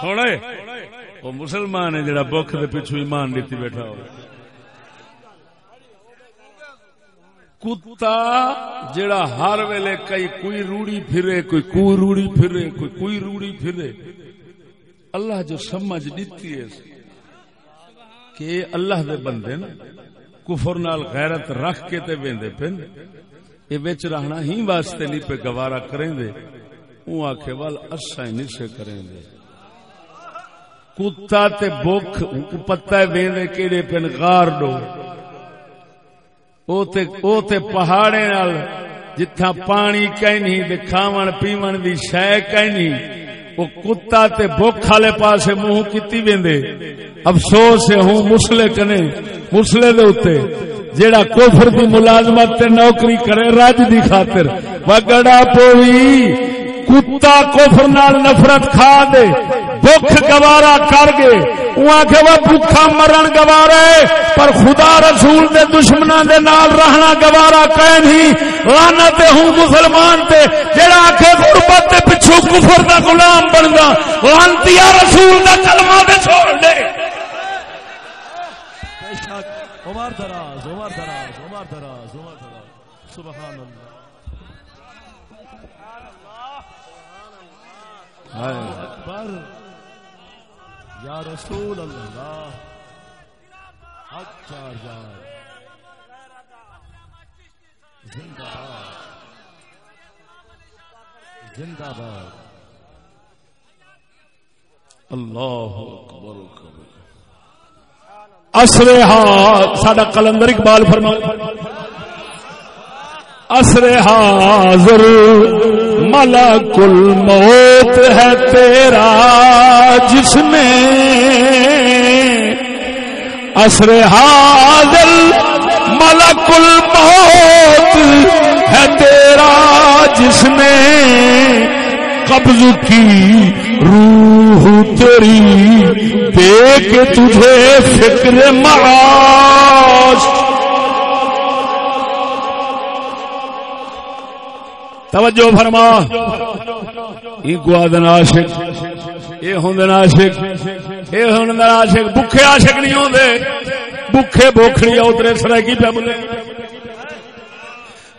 سونے، وہ مسلمان ہے جڑا بخ دے پیچھو ایمان دیتی بیٹھا ہو کتا جڑا ہر ویلے کئی کوئی روڑی پھرے، کوئی کوئی روڑی پھرے، کوئی کوئی روڑی پھرے۔ اللہ جو سمجھ دیتی ہے کہ اللہ دے بندے نا، کفر نال غیرت رکھ کے تے ویندے پن اے وچ رہنا ہی واسطے نہیں پہ گوارا کریں دے۔ اون آکھے، وال اسا ہی نہیں سے کریں دے۔ کتا تے بک پتا ویندے کیڑے پن غار ڈو۔ او تے او تے پہاڑے نال جتھا پانی کہیں تے کھاون پیون دی شے کہیں او کتا تے بک والے پاسے منہ کیتی ویندے۔ افسوس ہے، ہوں مسلے کنے مسلے دے اوتے جیڑا کفر دی ملازمت تے نوکری کرے راج دی خاطر۔ وگڑا پوی کتا کفر نال نفرت کھا دے۔ بخ گوارا کر گے وہ بھوکا مرن گوارا پر خدا رسول دے دشمنا دے نال رہنا گوارا کہ نہیں لانا تے ہوں مسلمان تے جڑا آخے غربت دے پچھو کفر دا غلام بننا لانتی رسول دا کلمہ دے چھوڑ دے۔ عمر دراز عمر دراز عمر دراز عمر دراز۔ سبحان اللہ۔ اکبر۔ یا رسول اللہ۔ اچھا جان۔ زندہ باد۔ زندہ باد۔ اللہ اکبر اسرے ہاتھ، ساڈا کلندر اقبال فرما اسر حاضر ملک الموت ہے تیرا، جس میں اسر حاضر ملک الموت ہے تیرا، جس میں قبض کی روح تیری، دیکھ تجھے فکر معاش توجہ فرما۔ کو آدن عاشق یہ ہوں عاشق یہ ہوں عاشق بکھے عاشق نہیں ہوندے۔ بکھے بوکھڑی اترے سرائکی پہ بولے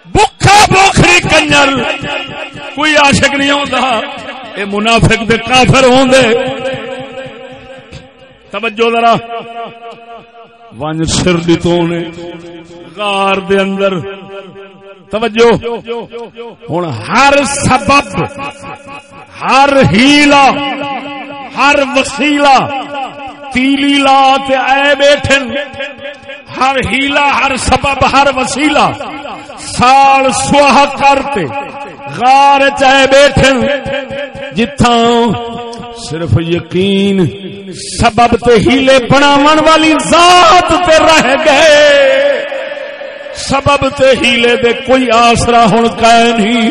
بکھا بوکھڑی کنجر۔ کوئی عاشق نہیں ہوندا۔ اے منافق دے کافر ہوندے۔ توجہ ذرا۔ ونج سر دی تو نے غار دے اندر۔ توجہ۔ ہوں ہر سبب، ہر ہیلا، ہر وسیلا تیلی لا اے بیٹھن۔ ہر ہیلا، ہر سبب، ہر وسیلا سال سواہ کرتے غار چائے بیٹھن۔ جتھا صرف یقین سبب تے ہیلے بناون والی ذات تے رہ گئے۔ سبب تے ہیلے دے کوئی آسرا ہوں کا نہیں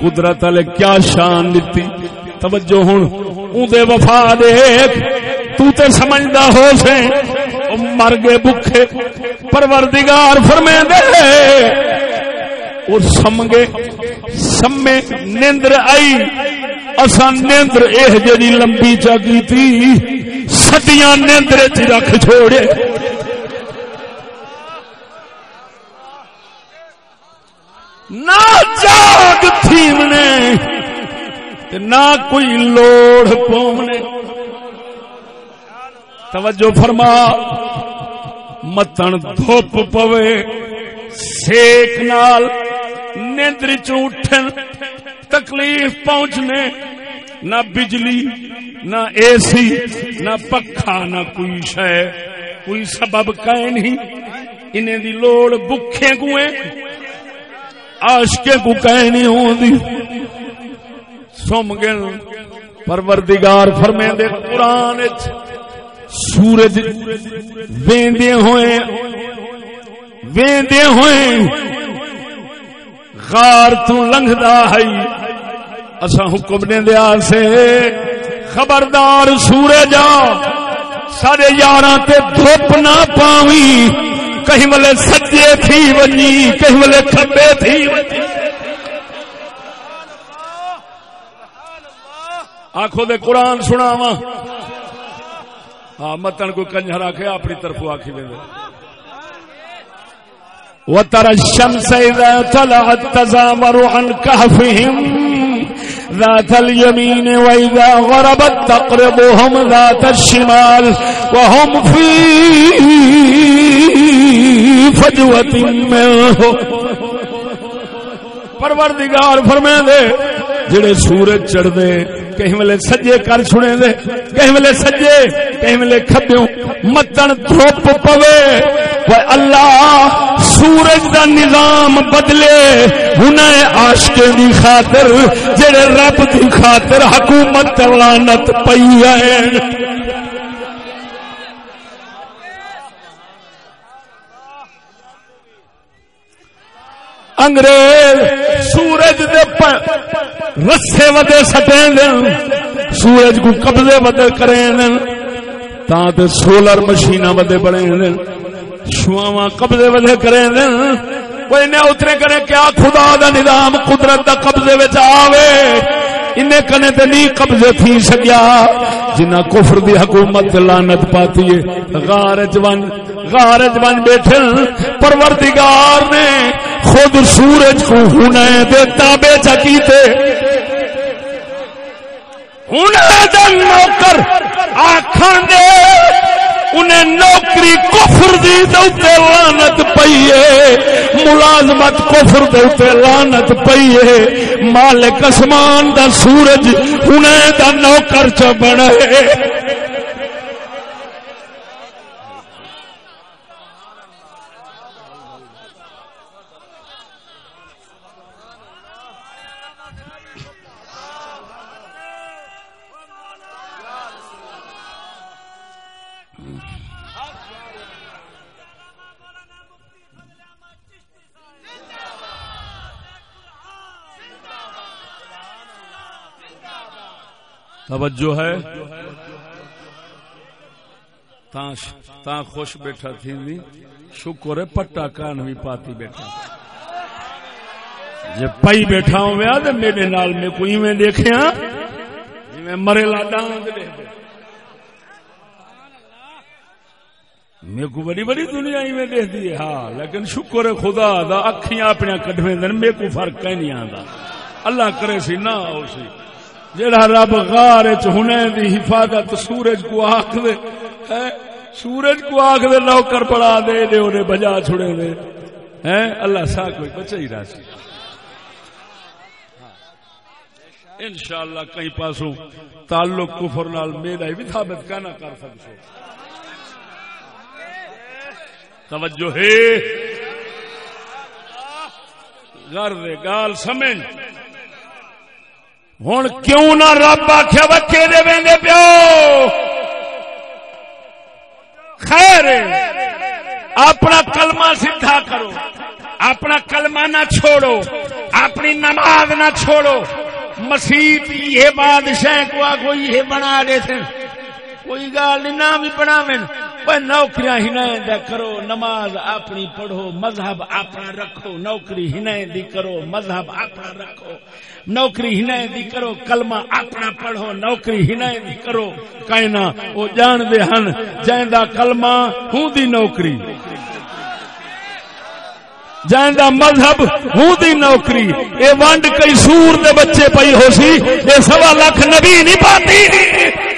قدرت والے کیا شان دیتی توجہ ہوں اندے وفا دیکھ۔ تو تے سمجھدا ہو سے۔ مر گئے بکھے۔ پروردگار فرمے دے اور سمگے۔ سمے نیندر آئی۔ اسا نیندر اے جڑی لمبی چاکی تھی۔ سٹیاں نیندر چ رکھ چھوڑے۔ نہ جاگ تھیمنے نہ کوئی لوڑ پومنے توجہ فرما، متن دھوپ پوے، سیک نال نیندر چوٹن تکلیف پہنچنے۔ نہ بجلی، نہ اے سی نہ پکھا، نہ کوئی شے۔ کوئی سبب کہیں نہیں۔ انہیں دی لوڑ بکھے کوئے آشکے کو کہیں نہیں ہوں دی سم گن پروردگار فرمے دے قرآن سورج ویندے ہوئے۔ ویندے ہوئے۔ غار تو لنگدا ہے۔ اسا حکم نے دیا سے۔ خبردار سورجا سارے یاراں تے دھوپ نہ پاوی کہیں ملے سجے تھی ونی کہیں ملے کھبے تھی ونی آخو دے قرآن سناوا ہاں متن کوئی کنجر آخے اپنی طرف آخی دے وترى الشمس إذا طلعت تزامر عن كهفهم۔ ذات اليمين وإذا غربت تقربهم ذات الشمال وهم في فجوة منه پروردگار فرمے دے جڑے سورج چڑھ دے کہیں ویلے سجے کر چھڑے دے کہیں ویلے سجے کہیں ویلے کھبیوں، متن دھوپ پوے۔ وہ اللہ سورج دا نظام بدلے۔ ہن عاشقے دی خاطر، جڑے رب دی خاطر حکومت لعنت پئی ہے۔ انگریز سورج دے رسے ودے سٹیں سورج کو قبضے ودے کریں دن تاں تے سولر مشینہ ودے بڑے دن شواواں قبضے ودے کریں دن کوئی نہ اترے کرے کیا خدا دا نظام قدرت دا قبضے وچ آوے۔ انہیں کنے تے نہیں قبضے تھی سکیا۔ جنہ کفر دی حکومت لعنت پاتی ہے۔ غار جوان غار جوان بیٹھے پروردگار نے خود سورج کو ہونے دے تابے چکیتے ہونے دے نوکر آکھاں دے۔ انہیں نوکری کفر دی دوتے لانت پئیے ملازمت کفر دوتے لانت پئیے مالک اسمان دا سورج انہیں دا نوکر چ بنے۔ توجہ ہے؟ تا خوش بیٹھا تھی بھی شکر ہے، پٹا کان بھی پاتی بیٹھا۔ جب پائی بیٹھا ہوں میں آدھے میرے نال میں کوئی میں دیکھے ہاں جی میں مرے لاڈا ہوں میرے کو بڑی بڑی دنیا ہی میں دیکھ دی ہاں لیکن شکر ہے خدا دا، اکھیاں اپنے کٹوے دن میرے کو فرق کہیں نہیں آتا اللہ کرے سی، نہ ہو سی۔ جڑا رب غار چنے دی حفاظت سورج کو آخ دے سورج کو آخ دے، نوکر پڑا دے دے انہیں بجا چھڑے دے۔ اللہ سا کوئی بچا ہی راسی انشاءاللہ کئی پاسوں تعلق کفر نال میرا بھی ثابت کا نہ کر سکتے۔ توجہ ہے۔ گھر گال سمجھ۔ ہوں کیوں نہ رب آخیا بچے دے وے پیو؟ خیر، اپنا کلمہ سیدھا کرو، اپنا کلمہ نہ چھوڑو، اپنی نماز نہ چھوڑو۔ مسیح یہ بادشاہ کو کوئی یہ بنا دے تھے کوئی گال نہیں، نام بھی بناویں وہ نوکریاں ہی کرو نماز اپنی پڑھو مذہب اپنا رکھو نوکری ہی دی کرو مذہب اپنا رکھو نوکری ہی دی کرو کلمہ اپنا پڑھو نوکری ہی دی کرو کائنا وہ جان دے ہن جائندہ کلمہ ہوں دی نوکری جائندہ مذہب ہوں دی نوکری اے ونڈ کئی سور دے بچے پئی ہو سی اے سوا لاکھ نبی نہیں پاتی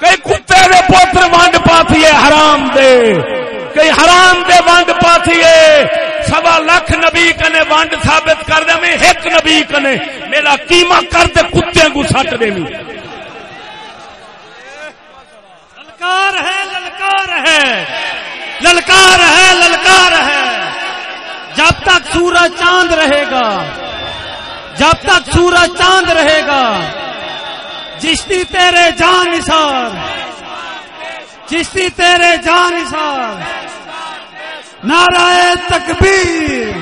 کئی کتے دے پوتر ونڈ پاتی ہے حرام دے۔ کئی حرام دے ونڈ پاتی ہے سوا لکھ نبی کنے ونڈ ثابت کر دے، میں ایک نبی کنے۔ میرا قیمہ کر دے کتے کو سٹ دے میں للکار ہے للکار ہے۔ للکار ہے للکار ہے۔ جب تک سورج چاند رہے گا، جب تک سورج چاند رہے گا چشتی تیرے جان نثار. چشتی تیرے جان نثار. نعرہ تکبیر.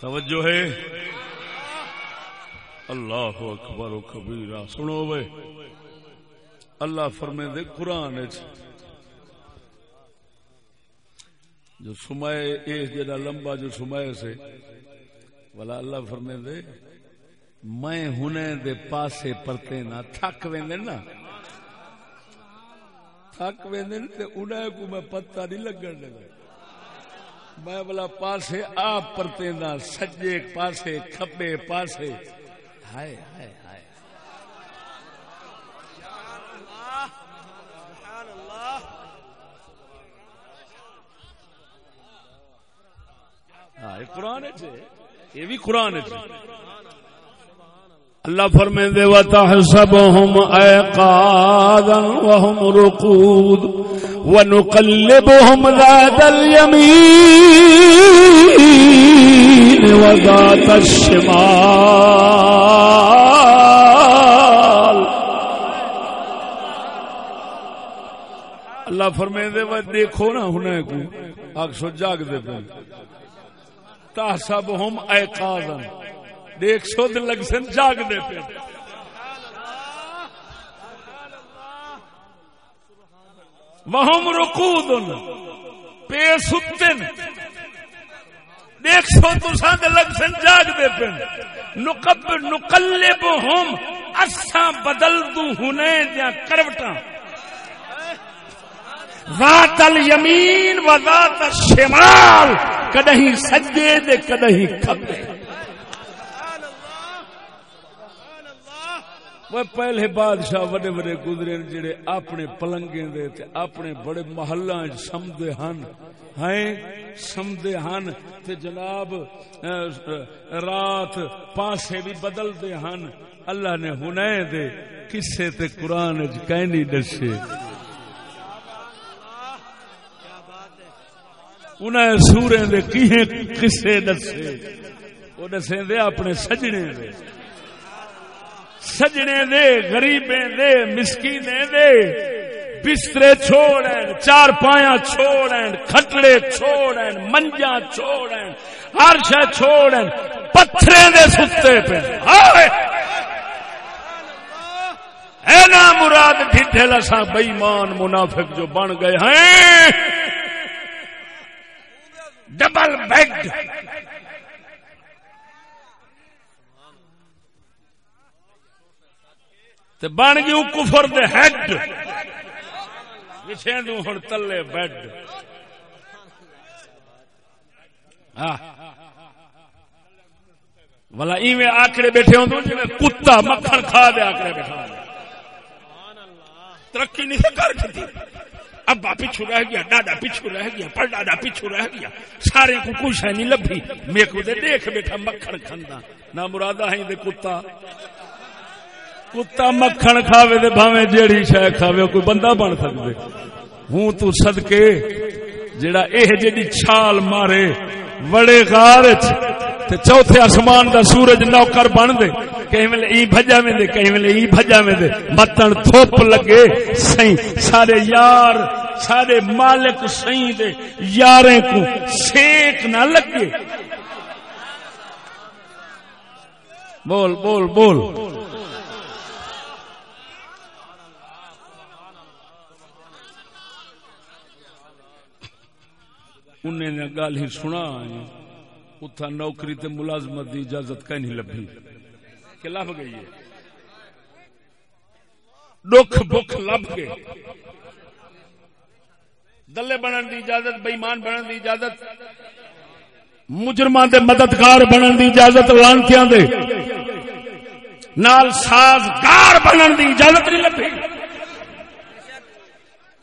توجہ ہے. اللہ اکبر و کبیرہ. سنو بے اللہ فرمے دے قرآن جو سمائے ایک جڑا لمبا جو سمائے سے والا اللہ فرمے دے میں ہنے دے پاسے پرتے نہ تھک ویندے نا۔ تھک ویندے تے انہاں کو میں پتہ نہیں لگن دے میں بلا پاسے آپ پرتے نہ، سجے پاسے کھبے پاسے۔ ہائے ہائے ہائے۔ ہاں قرآن ہے یہ بھی قرآن ہے اللہ فرمے دے وتحسبهم ايقاظا وهم رقود ونقلبهم ذات اليمين وذات الشمال اللہ فرمے دے وہ دیکھو نا ہنے کو اکسو جاگ دے پہ تحسبهم ايقاظا دیکھ شد لگ سن جاگ دے پہ وہم رکود پے ستن دیکھ سو تسان لگ سن جاگ دے پہ نقب نقلب ہم اساں بدل دو ہنے دیا کروٹاں۔ ذات الیمین و ذات الشمال کدہیں سجے دے کدہیں کھبے وہ پہلے بادشاہ وڈے وڈے گزرے جڑے اپنے پلنگے دے تے اپنے بڑے محلہ سمدے ہن۔ ہیں؟ سمدے ہن۔ تے جناب رات پاسے بھی بدل دے ہن۔ اللہ نے ہنے دے کسے تے قرآن اج کہنی دسے۔ انہیں سورے دے کیے قصے دسے؟ وہ دسے دے اپنے سجنے دے۔ سجنے دے، غریبیں دے مسکینے دے، بسترے چھوڑیں چار پایا چھوڑیں کھٹڑے چھوڑیں منجا چھوڑیں ہر شہ چھوڑیں پتھرے دے ستے پہ اے نا مراد ڈھڈے لسا بئیمان منافق جو بن گئے ہیں۔ Double bed. تے بن گئی کفر دے ہیڈ۔ پچھے دوں ہوں تلے بیڈ۔ ہاں۔ والا ایویں آکڑے بیٹھے ہوں جی کتا مکھن کھا دے آکڑے بیٹھا ترقی نہیں کر سکتی ابا پیچھو رہ گیا، ڈاڈا پیچھو رہ گیا پر ڈاڈا پیچھو رہ گیا۔ سارے کو کچھ ہے نہیں لبھی۔ میرے کو دے دیکھ بیٹھا مکھن کھندا۔ نہ مرادہ ہیں دے کتا۔ کتا مکھن کھاوے دے بھاوے جیڑی شے کھاوے کوئی بندہ بن سکدے۔ ہوں تو صدقے، جیڑا اے جیڑی چھال مارے، وڑے غار تے چوتھے آسمان دا سورج نوکر بن دے، کہیں ویلے ای بھجا میں دے، کہیں ویلے ای بھجا میں دے۔ متن تھوپ لگے، سہی، سارے یار، سارے مالک سہی دے، یاریں کو سیک نہ لگے۔ بول بول بول۔ انہیں نے گل ہی سنا اتھا نوکری تے ملازمت دی اجازت کہیں نہیں لبھی۔ کہ لب گئی ہے۔ دکھ بخ لب گئے دلے بنن دی اجازت بےمان بنن دی اجازت۔ مجرمان دے مددگار بنن دی اجازت لانتیاں دے۔ نال سازگار بنن دی اجازت نہیں لبھی۔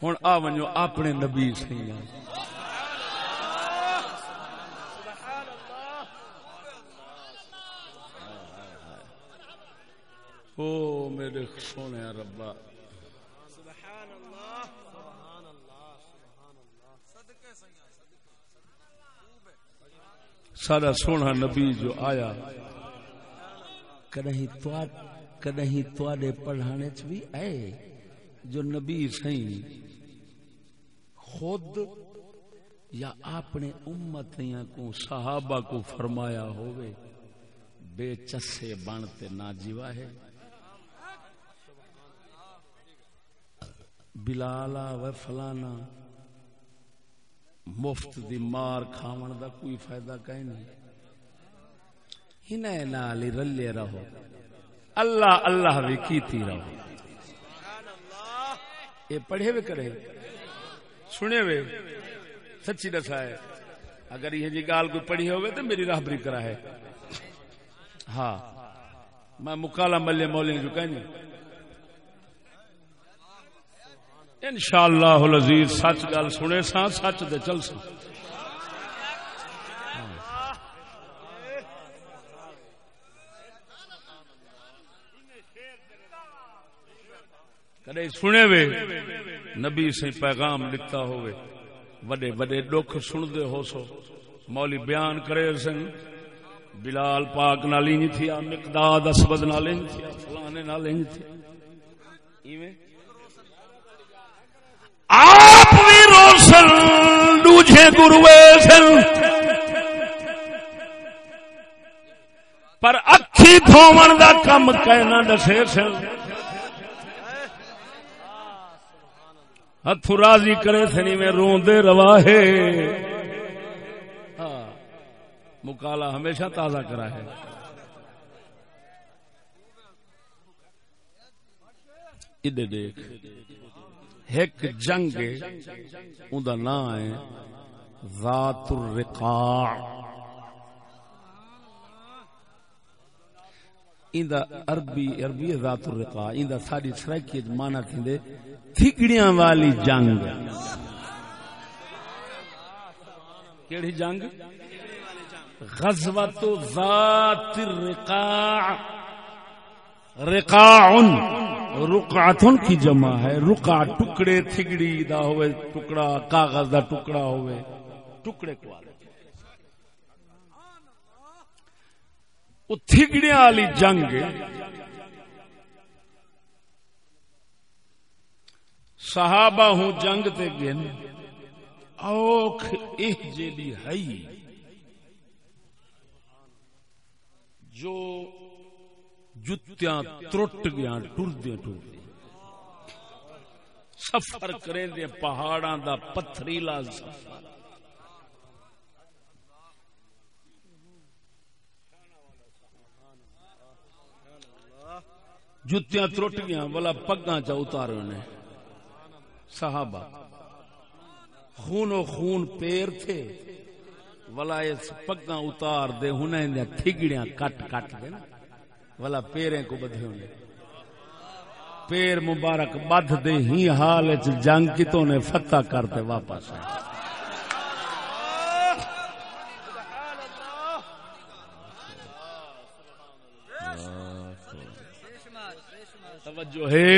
ہوں آ ونجو، اپنے نبی سی او میرے سونے ربا۔ سارا سونا نبی جو آیا۔ کدی کدی تے پڑھانے چ بھی آئے جو نبی سی خود یا اپنے امت کو صحابہ کو فرمایا ہوئے بے چسے بنتے نہ جیوا ہے۔ بلالا و فلانا مفت دی مار کھاون دا کوئی فائدہ کہیں نہیں۔ ہی نال رلے رہو۔ اللہ اللہ بھی کیتی رہو۔ یہ پڑھے ہوئے کرے۔ سنے ہوئے سچی دسا ہے۔ اگر یہ جی گال کوئی پڑھی ہوئے تو میری راہبری کرا ہے۔ ہاں۔ میں مکالا ملے مولے جو کہیں ان شاء اللہ سچ گل سنے سا سچ دے چل سا کدے سنے وے، نبی سے پیغام لکھتا ہوئے وڈے وڈے دکھ سن دے ہو سو۔ مولی بیان کرے سن، بلال پاک نالی نہیں تھی مقداد اسبد نالے نہیں تھی فلانے نالے نہیں تھی۔ ایویں آپ بھی روشن دوجے گروے سن۔ پر اکھی دھومن دا کم کہنا دسے سن۔ ہاتھ راضی کرے تھنی میں روندے روا ہے۔ ہاں، مکالا ہمیشہ تازہ کرا ہے۔ ادے دیکھ۔ ایک جنگ اوندا نام ہے ذات الرقاع ایندا عربی عربی ذات الرقاع ایندا ساری سرائکی معنی تھیندے تھکڑیاں والی جنگ۔ کیڑی جنگ؟ غزوت ذات الرقاع رقاع رقعتن کی جمع ہے۔ رقع ٹکڑے تھگڑی دا ہوئے، ٹکڑا کاغذ دا ٹکڑا ہوئے۔ ٹکڑے کو آلے وہ تھگڑیاں والی جنگ صحابہ ہوں جنگ تے گن اوکھ، اہ جیلی ہئی جو جتیاں ترٹ گیا ٹردے ٹردے سفر کریں دے پہاڑاں دا پتھریلا سفر۔ جتیاں ترٹ گیا والا پگاں چا اتارے نے۔ صحابہ خون و خون پیر تھے۔ ولا اس پگاں اتار دے ہنے نے تھگڑیاں کٹ کٹ دے ولا پیریں کو بدھے ہونے پیر مبارک بدھ دے ہی حال جنگ کتوں نے فتح کرتے واپس آئے۔ توجہ ہے۔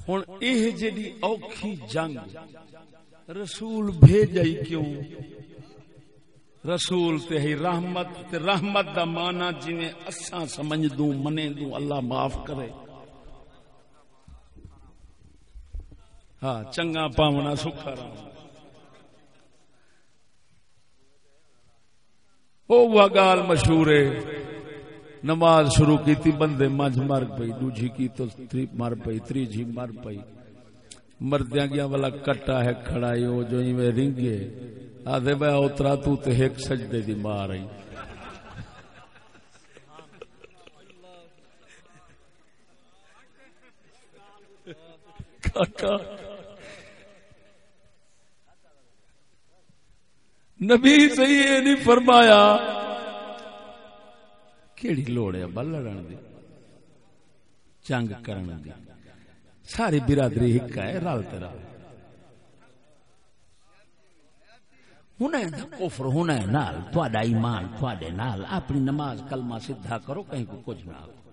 ہوں یہ جی اوکھی جنگ رسول بھیجائی کیوں؟ رسول تے ہی رحمت، تے رحمت دا مانا جنہیں اساں سمجھ دوں منے دوں اللہ معاف کرے۔ ہاں چنگا پاونا، سکھا رہا وہ گال مشہور ہے، نماز شروع کی تھی بندے مجھ مر پئی دوجی کی تو تری مر پئی تریجی مر پئی۔ مردیاں گیا والا کٹا ہے کھڑائی وہ جو ہی میں رنگے۔ آدھے بھائی اترا تو تے ایک سجدے دی مار رہی۔ نبی صحیح یہ نہیں فرمایا کیڑی لوڑ ہے بل لڑن دی۔ جنگ کرن دی۔ ساری برادری ہک ہے، رل تیرا ہنے دا کفر ہنے نال تہاڈا ایمان تہاڈے نال، اپنی نماز، کلمہ سیدھا کرو، کہیں کو کچھ نہ آکھو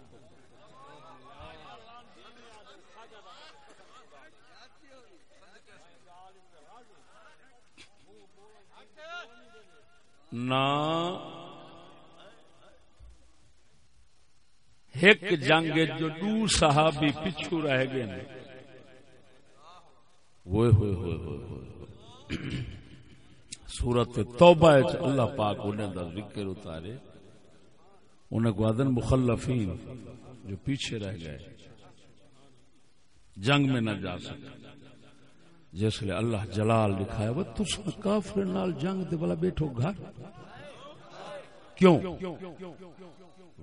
نہ ایک جنگ جو دو صحابی پچھو رہ گئے نے ہوئے ہوئے ہوئے ہوئے ہوئے۔ سورت توبہ اللہ پاک انہیں دا ذکر اتارے۔ انہیں کو آدن مخلفین جو پیچھے رہ گئے۔ جنگ میں نہ جا سکے۔ جس لیے اللہ جلال لکھا ہے وہ تسا کافر نال جنگ دے بلا بیٹھو گھر۔ کیوں؟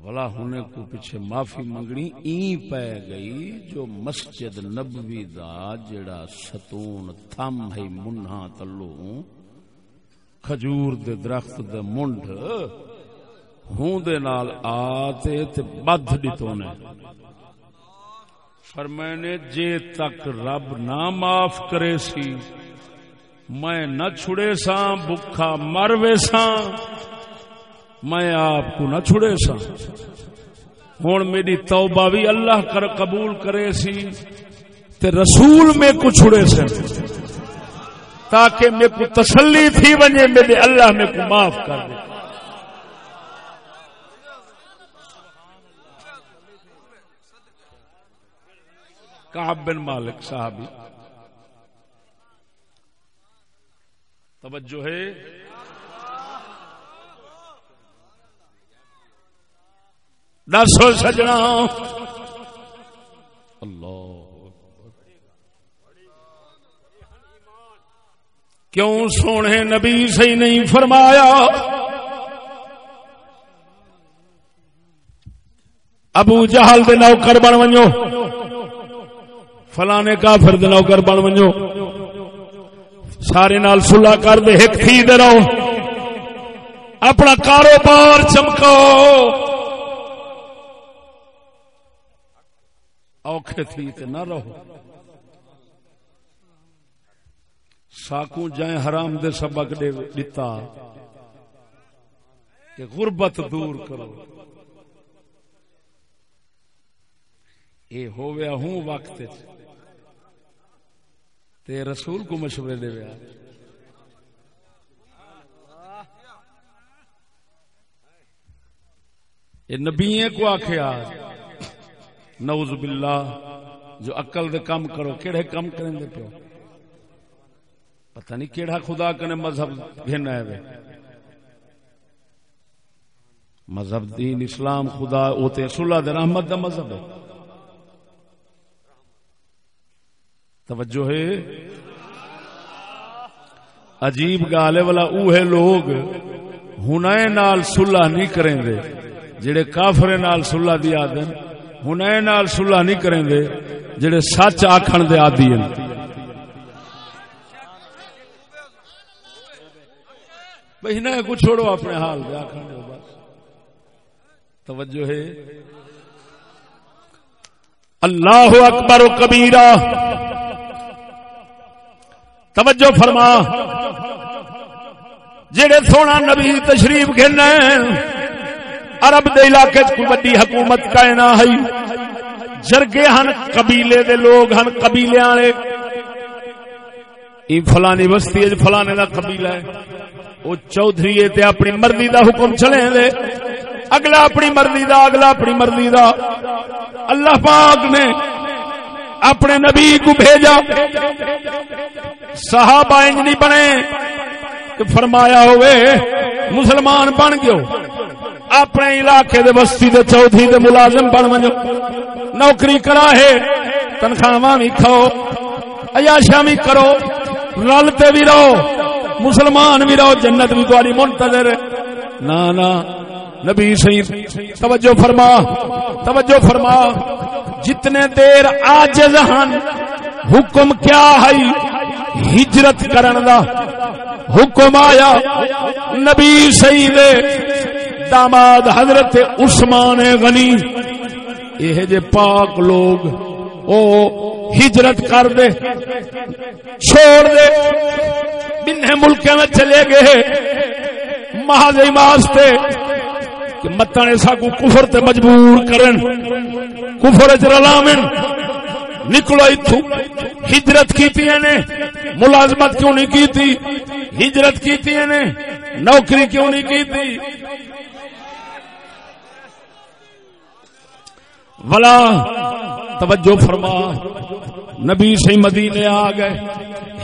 ولا ہونے کو پیچھے معافی منگنی این پہ گئی جو مسجد نبوی دا جڑا ستون تھم ہے منہا تلو۔ ہوں کھجور دے درخت دے منڈ ہوں دے نال آتے تے بدھ ڈتونے ڈتو نے۔ جے تک رب نہ معاف کرے سی، میں نہ چھڑے سا بکھا مروے سا میں آپ کو نہ چھڑے سا ہوں میری توبہ بھی اللہ کر قبول کرے سی، تے رسول میں کو چھڑے سے تاکہ میں کو تسلی تھی بنے، میرے اللہ میں کو معاف کر دے۔ کعب بن مالک صاحبی۔ توجہ ہے۔ دسو سجنا اللہ کیوں سونے نبی صحیح نہیں فرمایا؟ ابو جہل دے نوکر بن ونجو۔ فلانے کافر دے نوکر بن ونجو۔ سارے نال صلح کر دے، ایک تھی دے رہو۔ اپنا کاروبار چمکاؤ۔ اوکھے تھی تے نہ رہو۔ ساکو جائیں حرام دے سبق دے دیتا کہ غربت دور کرو۔ اے ہو گیا ہوں وقت تے رسول کو مشورے دے ویا۔ یہ نبییں کو آخیا نعوذ باللہ۔ جو عقل دے کام کرو، کیڑے کام کریں دے پیو؟ پتہ نہیں کیڑا خدا کنے مذہب گھنا ہے وے۔ مذہب دین اسلام خدا اوتے صلح دے رحمت دا مذہب ہے۔ توجہ ہے۔ عجیب گالے والا اوہے لوگ ہنے نال صلح نہیں کریں دے۔ جڑے کافرے نال صلح دی آدن ہنے نال صلح نہیں کریں دے۔ جڑے سچ آکھن دے آدی ہیں۔ بھئی نہ کو چھوڑو، اپنے حال دے آکھن دے بس۔ توجہ ہے۔ اللہ اکبر و کبیرہ۔ توجہ فرما۔ جڑے سونا نبی تشریف گھن عرب دے علاقے کوئی بڑی حکومت کائنا ہے۔ جرگے ہن، قبیلے دے لوگ ہن، قبیلے والے ای فلانی بستی ہے فلانے دا قبیلہ ہے۔ وہ چودھری تے اپنی مرضی دا حکم چلے دے۔ اگلا اپنی مرضی دا، اگلا اپنی مرضی دا۔ اللہ پاک نے اپنے نبی کو بھیجا۔ صحابہ انج نہیں بنے کہ فرمایا ہوئے، مسلمان بن گئے اپنے علاقے دے بستی دے چودھری دے ملازم بن ونجو۔ نوکری کرا ہے، تنخواہ بھی کھاؤ عیاشا بھی کرو، رلتے بھی رہو۔ مسلمان بھی رہو، جنت بھی تاری منتظر نا نا، نبی سی توجہ فرما توجہ فرما۔ جتنے دیر آجز ہن، حکم کیا ہے ہجرت کرن دا۔ حکم آیا۔ نبی سی دے داماد حضرت عثمان غنی۔ یہ جے پاک لوگ او ہجرت کر دے، چھوڑ دے۔ بنہ ملکوں میں چلے گئے۔ مہاجی واسطے کہ متنے ساکو کفر تے مجبور کرن۔ کفر چ رلاون۔ نکلو اتو ہجرت کیتی نے۔ ملازمت کیوں نہیں کی تھی ہجرت کیتی نے۔ نوکری کیوں نہیں کی تھی ولا توجہ فرما۔ نبی سی مدینے آ گئے۔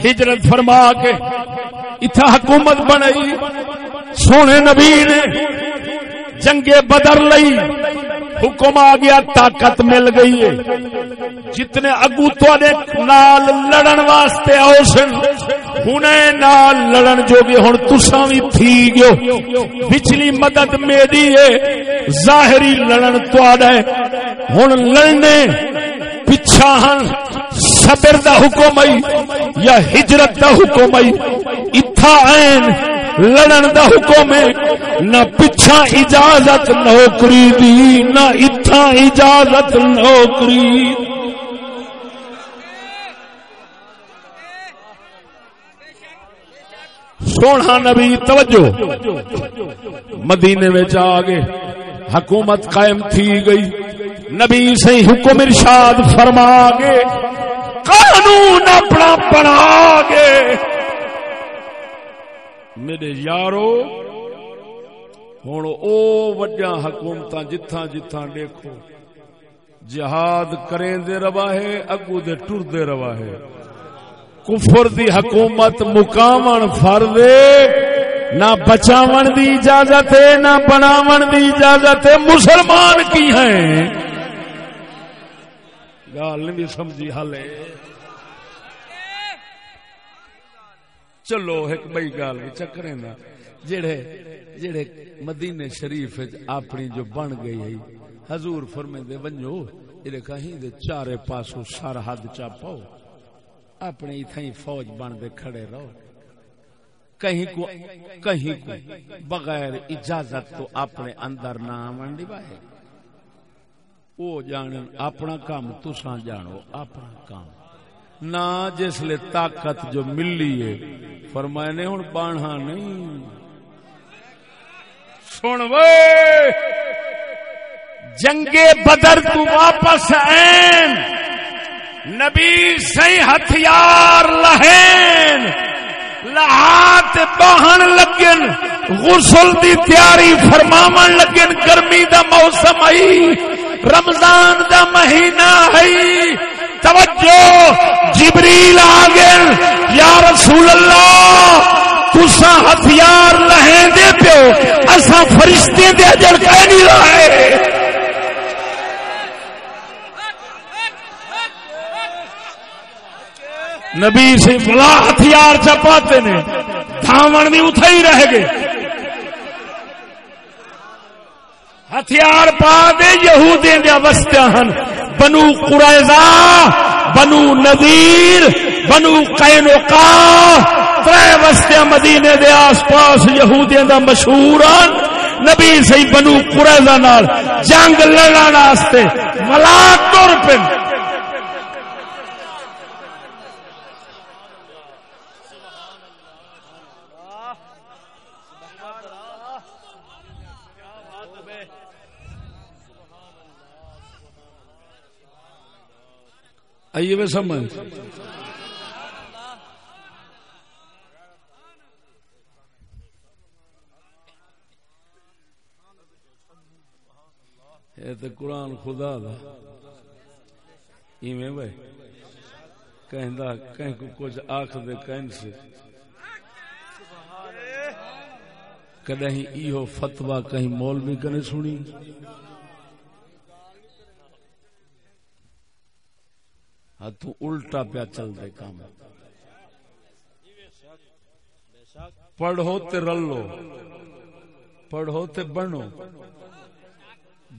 ہجرت فرما کے اتھا حکومت بنائی۔ سونے نبی نے جنگے بدر لئی۔ حکم آ گیا، طاقت مل گئی ہے۔ جتنے اگو تے نال لڑن واسطے آؤ سن ہوں نال لڑن جو گے ہوں تسا بھی تھی گو پچھلی مدد میری ہے۔ ظاہری لڑن ہے۔ ہوں لڑنے پچھا ہن صبر دا حکم آئی یا ہجرت دا حکم آئی اتھا این لڑن دا حکم ہے نہ پچھا اجازت نوکری دی، نہ اتھا اجازت نوکری۔ سونا نبی، توجہ۔ مدینے میں جا گئے حکومت قائم تھی گئی۔ نبی سے حکم ارشاد فرما گے قانون اپنا بنا گے میرے یارو ہوں او وجہ حکومت جتھا جتھا دیکھو، جہاد کریں دے روا ہے اگو دے ٹر دے روا ہے۔ کفر دی حکومت مقام فرد نہ بچاون دی اجازت ہے، نہ بناون دی اجازت ہے۔ مسلمان کی ہیں؟ گال نہیں بھی سمجھی حال چلو، ایک بئی گال بھی چکرے نا۔ جڑے جڑے مدینے شریف اپنی جو بن گئی ہے، حضور فرمے دے ونجو یہ کہیں دے چارے پاسو سرحد چا پاؤ اپنے اتھائی فوج بن دے کھڑے رہو۔ کہیں کو کہیں کو بغیر اجازت تو اپنے اندر نہ منڈی باہے وہ جان اپنا کام تسا جانو اپنا کام نہ جس طاقت جو ملی ہے فرمائے نے ہوں بانہا نہیں سن وے جنگے بدر تو واپس این نبی سی ہتھیار لہین لہات بہن لگن غسل دی تیاری فرماون لگن گرمی دا موسم آئی رمضان دا مہینہ ہے۔ توجہ، جبریل آگن یا رسول اللہ تسا ہتھیار لہیں دے پیو۔ اسا فرشتے دے اجر کہہ نہیں رہے۔ نبی سے بلا ہتھیار چپاتے نے دھاون بھی اتھا ہی رہ گئے۔ ہتھیار پا دے یہودی دیا وسطہ ہن۔ بنو قریضہ بنو نذیر، بنو قینقا ترے وسطہ مدینے دے آس پاس یہودیاں دا مشہور ہن۔ نبی صحیح بنو قریضہ نال جنگ لڑنا واسطے ملاک تر پن۔ آئیے میں سمجھ یہ تو قرآن خدا دا۔ ایویں بھائی۔ کہندا کہیں کو کچھ آخ دے کہن سے کدہیں ایہو فتوا کہیں مولوی کنے سنی۔ ہاں تو الٹا پیا چل دے کام۔ پڑھو تے رلو، پڑھو تے بنو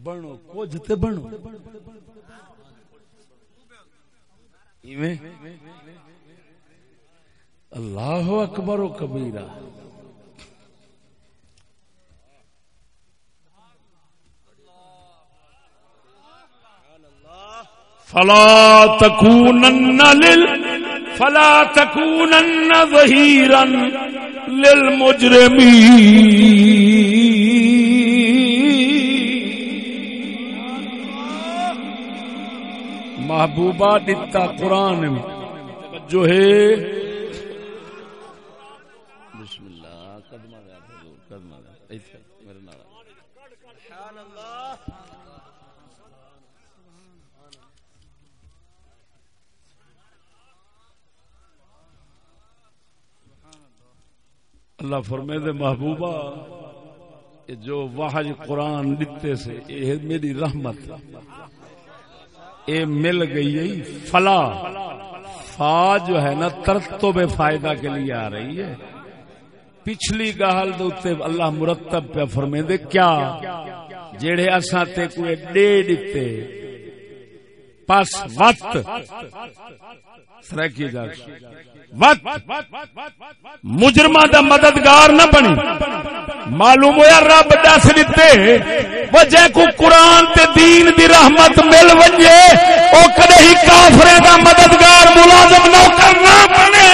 بنو، کچھ تے بنو۔ اللہ اکبر و کبیرہ۔ فلا تكونن لل فلا تكونن ظهيرا للمجرمين محبوبہ دتا قرآن میں جو ہے بسم اللہ قدمہ گیا حضور قدمہ گیا ایتھے میرے نال اللہ فرمے دے محبوبہ جو واحج قرآن دیتے سے یہ میری رحمت یہ مل گئی ہے فلا فا جو ہے نا، ترتب فائدہ کے لیے آ رہی ہے۔ پچھلی گال دے اللہ مرتب پہ فرمے دے، کیا؟ جیڑے اساں تے کوئی ڈے دیتے پس وقت۔ سرکی جا وقت مجرمہ دا مددگار نہ بنی۔ معلوم ہوا رب دس دیتے وجہ کو قرآن تے دین دی رحمت مل ونجے، او کدے ہی کافرے دا مددگار ملازم نوکر نہ بنے۔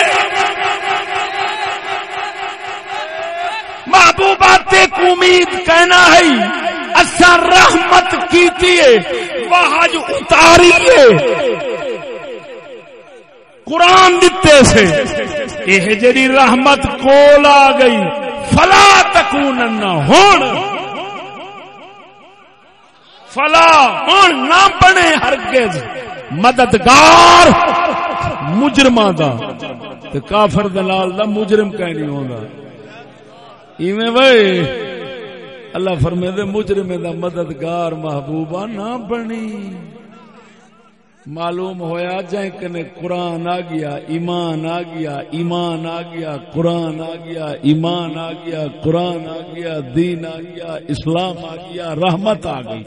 محبوبات کو امید کہنا ہے اصا رحمت کیتی ہے وہاج اتاری ہے قرآن دیتے سے یہ جڑی رحمت کول آ گئی، فلا تکونن ہون فلا ہون نہ بنے ہرگز۔ مددگار مجرماں دا۔ تے کافر دلال دا مجرم کہیں نہیں ہوندا۔ ایویں بھائی اللہ فرمے دے مجرم دا مددگار محبوبہ نہ بنی۔ معلوم ہویا جائیں کنے قرآن آ گیا، ایمان آ گیا، ایمان آ گیا، قرآن آ گیا، ایمان آ گیا، قرآن آ گیا، دین آ گیا، اسلام آ گیا، رحمت آ گئی۔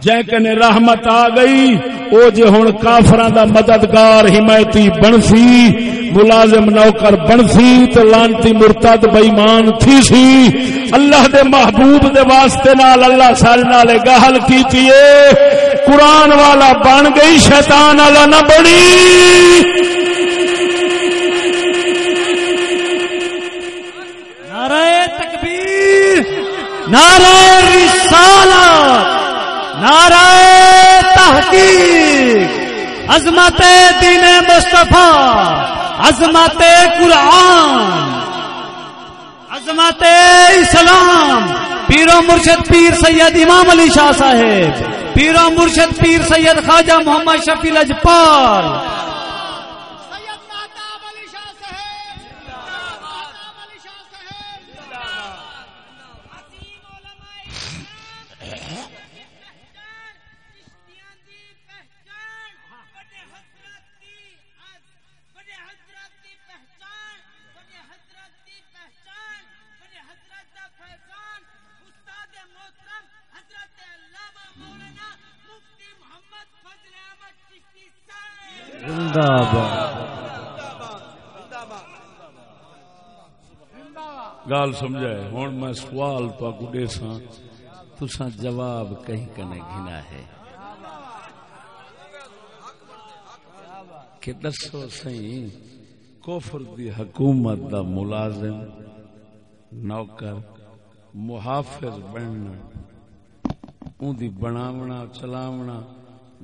جائیں کنے رحمت آ گئی، او جے ہن کافراں دا مددگار حمایتی بنسی، ملازم نوکر بنسی تو لانتی مرتد بےمان تھی سی۔ اللہ دے محبوب دے واسطے نال اللہ سال نال گہل کی قرآن والا بن گئی شیطان والا نہ بنی۔ نعرہ تکبیر، نعرہ رسالت، نعرہ تحقیق، عظمت دین مصطفیٰ، عظمت قرآن، عظمت اسلام۔ پیرو مرشد پیر سید امام علی شاہ صاحب پیرا مرشد پیر سید خواجہ محمد شفیع لجپال صاحب گال سمجھائے ہوں میں سوال تو گڈے سا تسا جواب کہیں کنے گھنا ہے؟ کہ دسو سی کوفر دی حکومت دا ملازم، نوکر، محافظ بننا ان دی بناونا، چلاونا،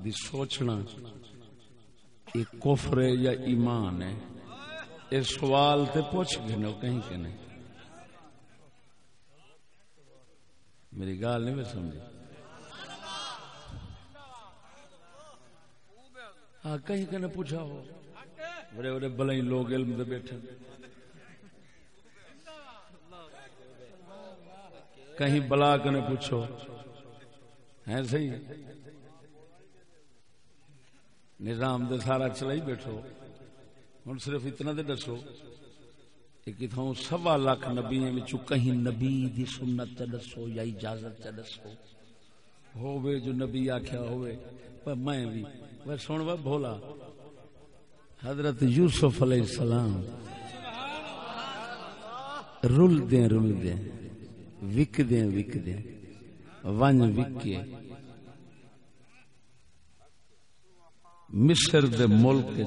دی سوچنا۔ یہ کفر ہے یا ایمان ہے یہ سوال تے پوچھ گھنو کہیں کہ نہیں۔ میری گال نہیں میں سمجھی۔ ہاں کہیں کہ پوچھا ہو۔ بڑے بڑے بلئی لوگ علم دے بیٹھے۔ کہیں بلا کنے پوچھو۔ ہے صحیح؟ نظام دے سارا چلائی بیٹھو۔ ہوں صرف اتنا دے دسو کہ کتوں سوا لاکھ نبی کہیں نبی دی سنت دسو یا اجازت دسو۔ ہووے جو نبی آخیا ہووے، پر میں بھی۔ وہ سن وہ بھولا۔ حضرت یوسف علیہ السلام رل دیں رل دیں وک دیں وک دیں ون وکے۔ مصر دے ملک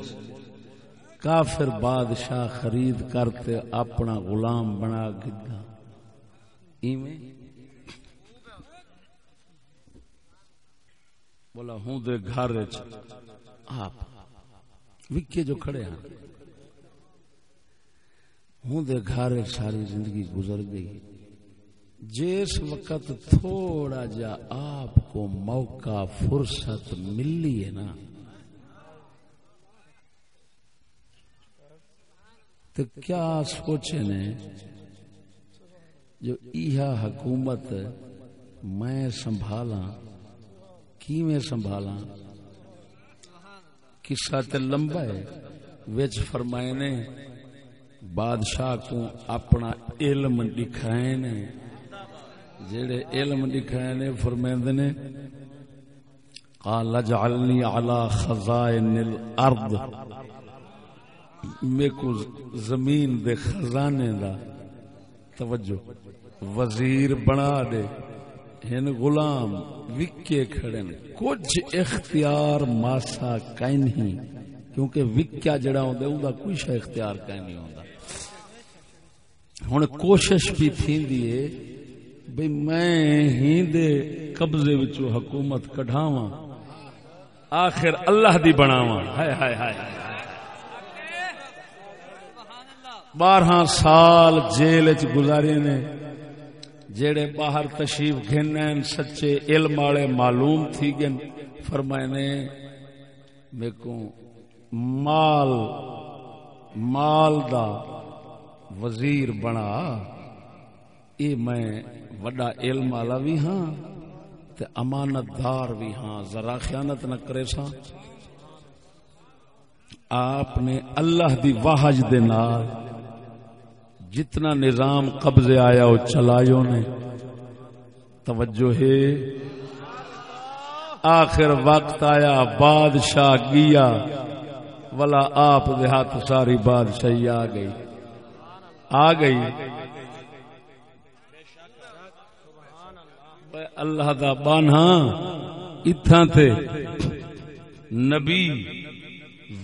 کافر بادشاہ خرید کرتے اپنا غلام بنا گدا ایویں؟ بولا، ہوں دے گھر آپ وکے جو کھڑے ہیں۔ ہوں دے گھر ساری زندگی گزر گئی۔ جس وقت تھوڑا جا آپ کو موقع، فرصت ملی ہے نا تو کیا سوچے نے جو ایہا حکومت میں سنبھالا کی میں سنبھالا قصہ تے لمبا ہے، وچ فرمائے نے، بادشاہ کو اپنا علم دکھائے نے۔ جڑے علم دکھائے نے نے، قال اجعلنی علی خزائن الارض۔ میں کو زمین دے خزانے دا توجہ۔ وزیر بنا دے۔ ہن غلام وکے کھڑے کچھ اختیار ماسا کہیں کیونکہ وکیا جڑا ہوندا اوندا کوئی شے اختیار کہیں نہیں ہوندا۔ ہن کوشش بھی تھیندی ہے، بھئی میں ہی دے قبضے وچوں حکومت کڈھاواں، آخر اللہ دی بناواں۔ ہائے ہائے ہائے ہائے بارہ سال جیل چ گزارے نے جڑے باہر تشریف گھن سچے علم والے معلوم تھی گن فرمائے نے میرے کو مال مال دا وزیر بنا۔ اے میں وڈا علم والا بھی ہاں تے امانت دار بھی ہاں۔ ذرا خیانت نہ کرے سا۔ آپ نے اللہ دی واہج دے نال جتنا نظام قبضے آیا وہ چلایوں نے۔ توجہ ہے۔ آخر وقت آیا، بادشاہ گیا۔ ولا آپ دے ہاتھ ساری بادشاہی آ گئی۔ آ گئی۔ اللہ دا بانا ہاں۔ اتھاں تھے نبی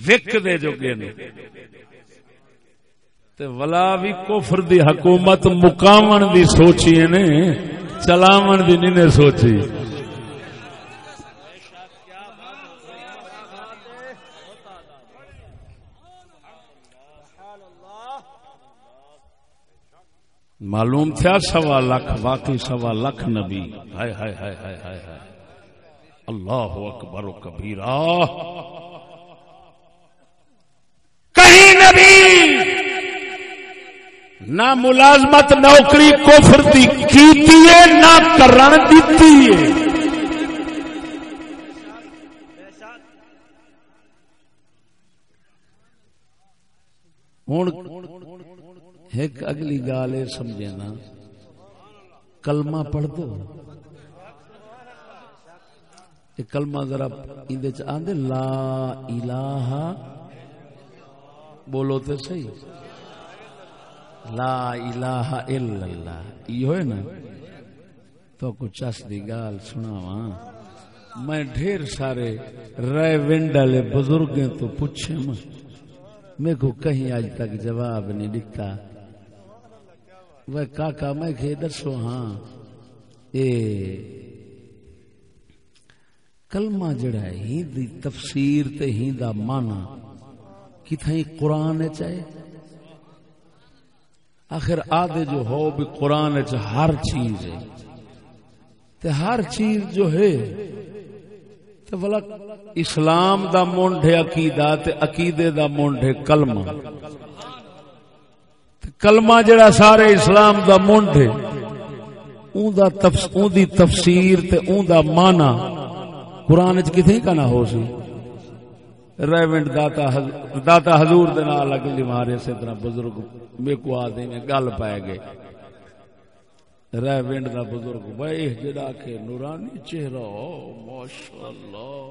وک دے جو گے نے۔ تے ولا بھی کفر دی حکومت مقامن دی سوچی نے، چلاون دی نہیں نے سوچی۔ معلوم تھا سوا لکھ باقی سوا لکھ نبی۔ ہائے ہائے ہائے ہائے ہائے ہائے۔ اللہ اکبر و کبیرہ۔ کہیں نبی! نہ ملازمت نوکری کفر دی کیتی ہے، نہ کرن دیتی ہے۔ ہوں ایک اگلی گال یہ سمجھے نا، کلمہ پڑھ دو۔ یہ کلمہ ذرا اندے آندے، لا الہ۔ بولو تو صحیح۔ لا الہ الا اللہ یہ ہے نا تو کچھ چس دی گال سنا میں ڈھیر سارے رائے ونڈ والے بزرگوں تو پوچھے میں کو کہیں آج تک جواب نہیں دکھتا وہ کاکا میں کہ دسو ہاں اے کلمہ جڑا ہے ہی دی تفسیر تے ہی دا مانا کتھائی قرآن چاہے آخر آدھے جو ہو بھی قرآن چ ہر چیز ہے۔ تے ہر چیز جو ہے، تے بلا اسلام دا مونڈ ہے عقیدہ، تے عقیدے دا مونڈ ہے کلمہ۔ تے کلمہ جڑا سارے اسلام دا مونڈ ہے، اون دا تفس، اون دی تفسیر تے اون دا معنی قرآن وچ کتھے کا نہ ہو سی؟ ریونڈ داتا داتا حضور دے نال اگلی مارے اسی طرح بزرگ میرے کو آدھے میں گل پائے گئے۔ ریونڈ دا بزرگ بھائی جڑا کہ نورانی چہرہ ماشاءاللہ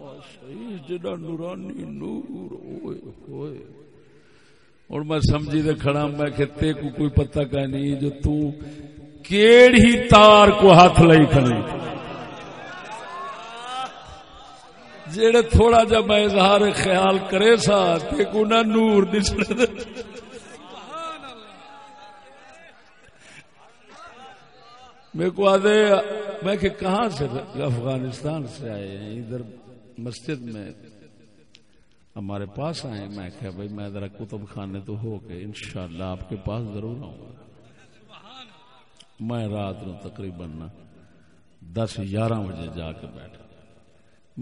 ماشاءاللہ جڑا نورانی نور، اوئے، ہوئے۔ اور میں سمجھی دے کھڑا، میں کہ تے کو کوئی پتہ کا نہیں، جو تو کیڑی تار کو ہاتھ لئی کھڑی۔ جیڑے تھوڑا جا میں اظہار خیال کرے سا، تے نور دسنے میرے کو آدھے، میں کہ کہاں سے؟ افغانستان سے آئے ہیں، ادھر مسجد میں ہمارے پاس آئے میں کہا بھائی، میں ذرا کتب خانے تو ہو کے انشاءاللہ آپ کے پاس ضرور آؤں۔ گا میں رات نو تقریباً دس گیارہ بجے جا کے بیٹھا۔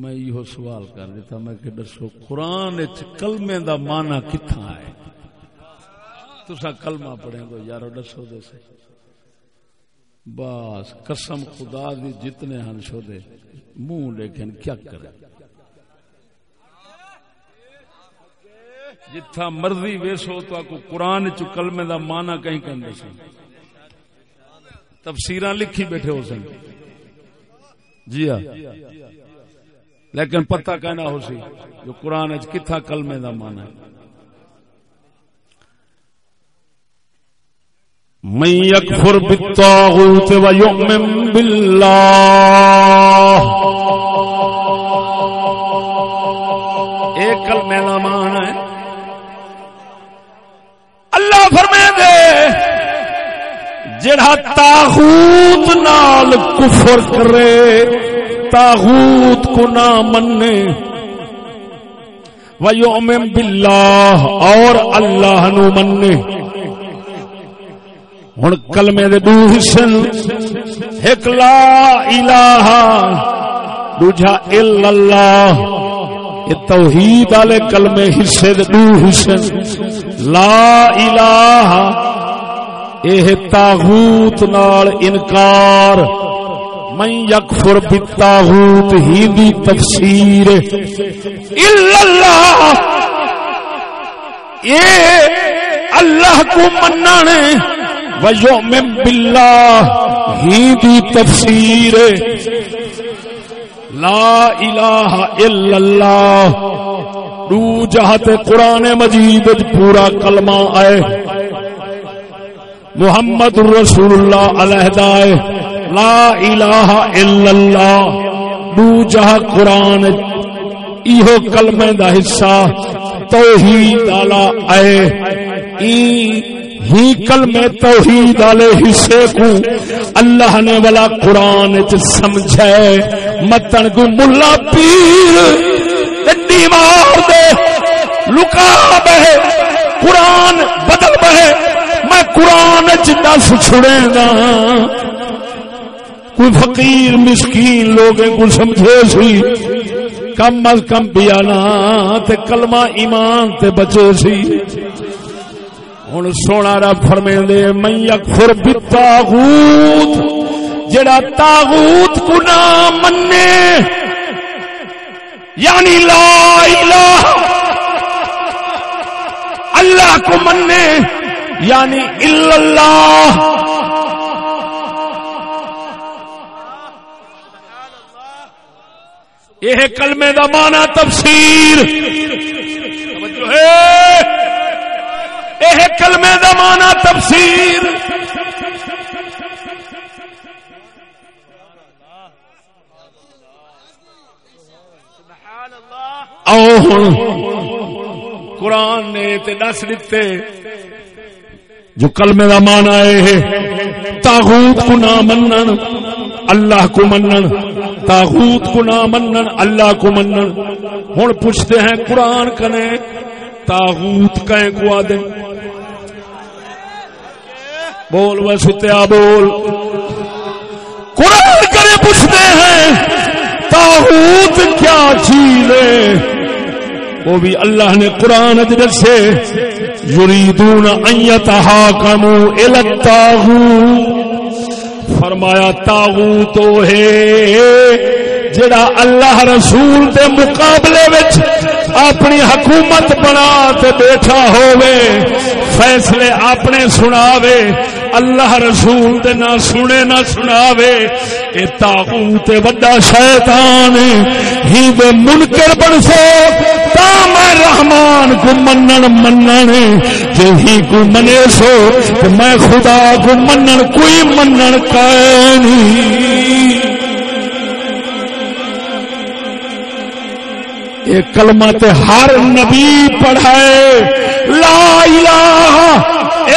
میں یہ سوال کر دیتا، میں کہ دسو، قرآن کلمے دا معنی کتھاں ہے؟ تسا کلمہ پڑھیں گے، یارو دسو دے سے بس قسم خدا دی جتنے ہن شو دے، منہ لیکن کیا کرے؟ جتھا مرضی ویسو تو کو قرآن چ کلمے دا معنی کہیں کہندے سی تفسیراں لکھی بیٹھے ہو سن۔ جی ہاں۔ لیکن پتہ کہنا ہو سی جو قرآن اچ کتھا کلمے دا معنی ہے۔ من يكفر بالطاغوت ويؤمن بالله ایک کلمے دا معنی ہے۔ اللہ فرمے دے جڑا تاغوت نال کفر کرے تاغوت کو نہ مننے۔ ویؤمن باللہ اور اللہ نو مننے۔ ہن کلمے دے دو حصے ایک لا الہ، دوجا الا اللہ۔ یہ توحید والے کلمے حصے دے دو حصے لا الہ اے تاغوت نال انکار۔ من یکفر بالتاغوت ہی دی تفسیر الا اللہ! اے اللہ کو مننے ویؤمن باللہ ہی دی تفسیر لا الہ الا اللہ۔ دو جہت قرآن مجید پورا کلمہ آئے۔ محمد رسول اللہ علیہ دائے لا الہ الا اللہ دو جہا قرآن ایہو کلمہ دا حصہ توحید والا آئے۔ ای ہی کلمہ توحید والے حصے کو اللہ نے والا قرآن چ سمجھے متن کو ملا پیر۔ ڈنڈی مار دے۔ لکا بہے۔ قرآن بدل بہے۔ میں قرآن چ دس چھڑے گا۔ کوئی فقیر مسکین لوگ کو سمجھے سی۔ کم از کم پیا نا تے کلمہ ایمان تے بچے سی۔ ہوں سونا رب فرمے دے من یکفر بالتاغوت جڑا تاغوت کو نہ منے یعنی لا الہ اللہ کو منے یعنی اللہ۔ یہ کلمے دا مانا تفسیر۔ یہ کلمے دا مانا تفسیر۔ آؤ قرآن نے تے دس دیتے جو کلمے دا مانا ہے، تاغوت کو نہ منن، اللہ کو منن۔ تاغوت کو نہ منن، اللہ کو منن۔ ہن پوچھتے ہیں، قرآن کنے تاغوت کہیں کو آدے بول وہ ستیا بول۔ قرآن کرے پوچھتے ہیں، تاغوت کیا چیز ہے؟ وہ بھی اللہ نے قرآن دسے، یریدون ان یتحاکموا الی الطاغوت فرمایا تاغوت تو ہے جڑا اللہ رسول دے مقابلے وچ اپنی حکومت بنا تے بیٹھا ہووے، فیصلے اپنے سناوے، اللہ رسول دے نہ سنے نہ سناوے۔ اے تاغوت وڈا شیطان ہی دے منکر بن سو۔ تا میں رحمان کو منن منن جے ہی کو منے سو، تو میں خدا کو منن، کوئی منن کائنی یہ کلمہ تے ہر نبی پڑھائے لا الہ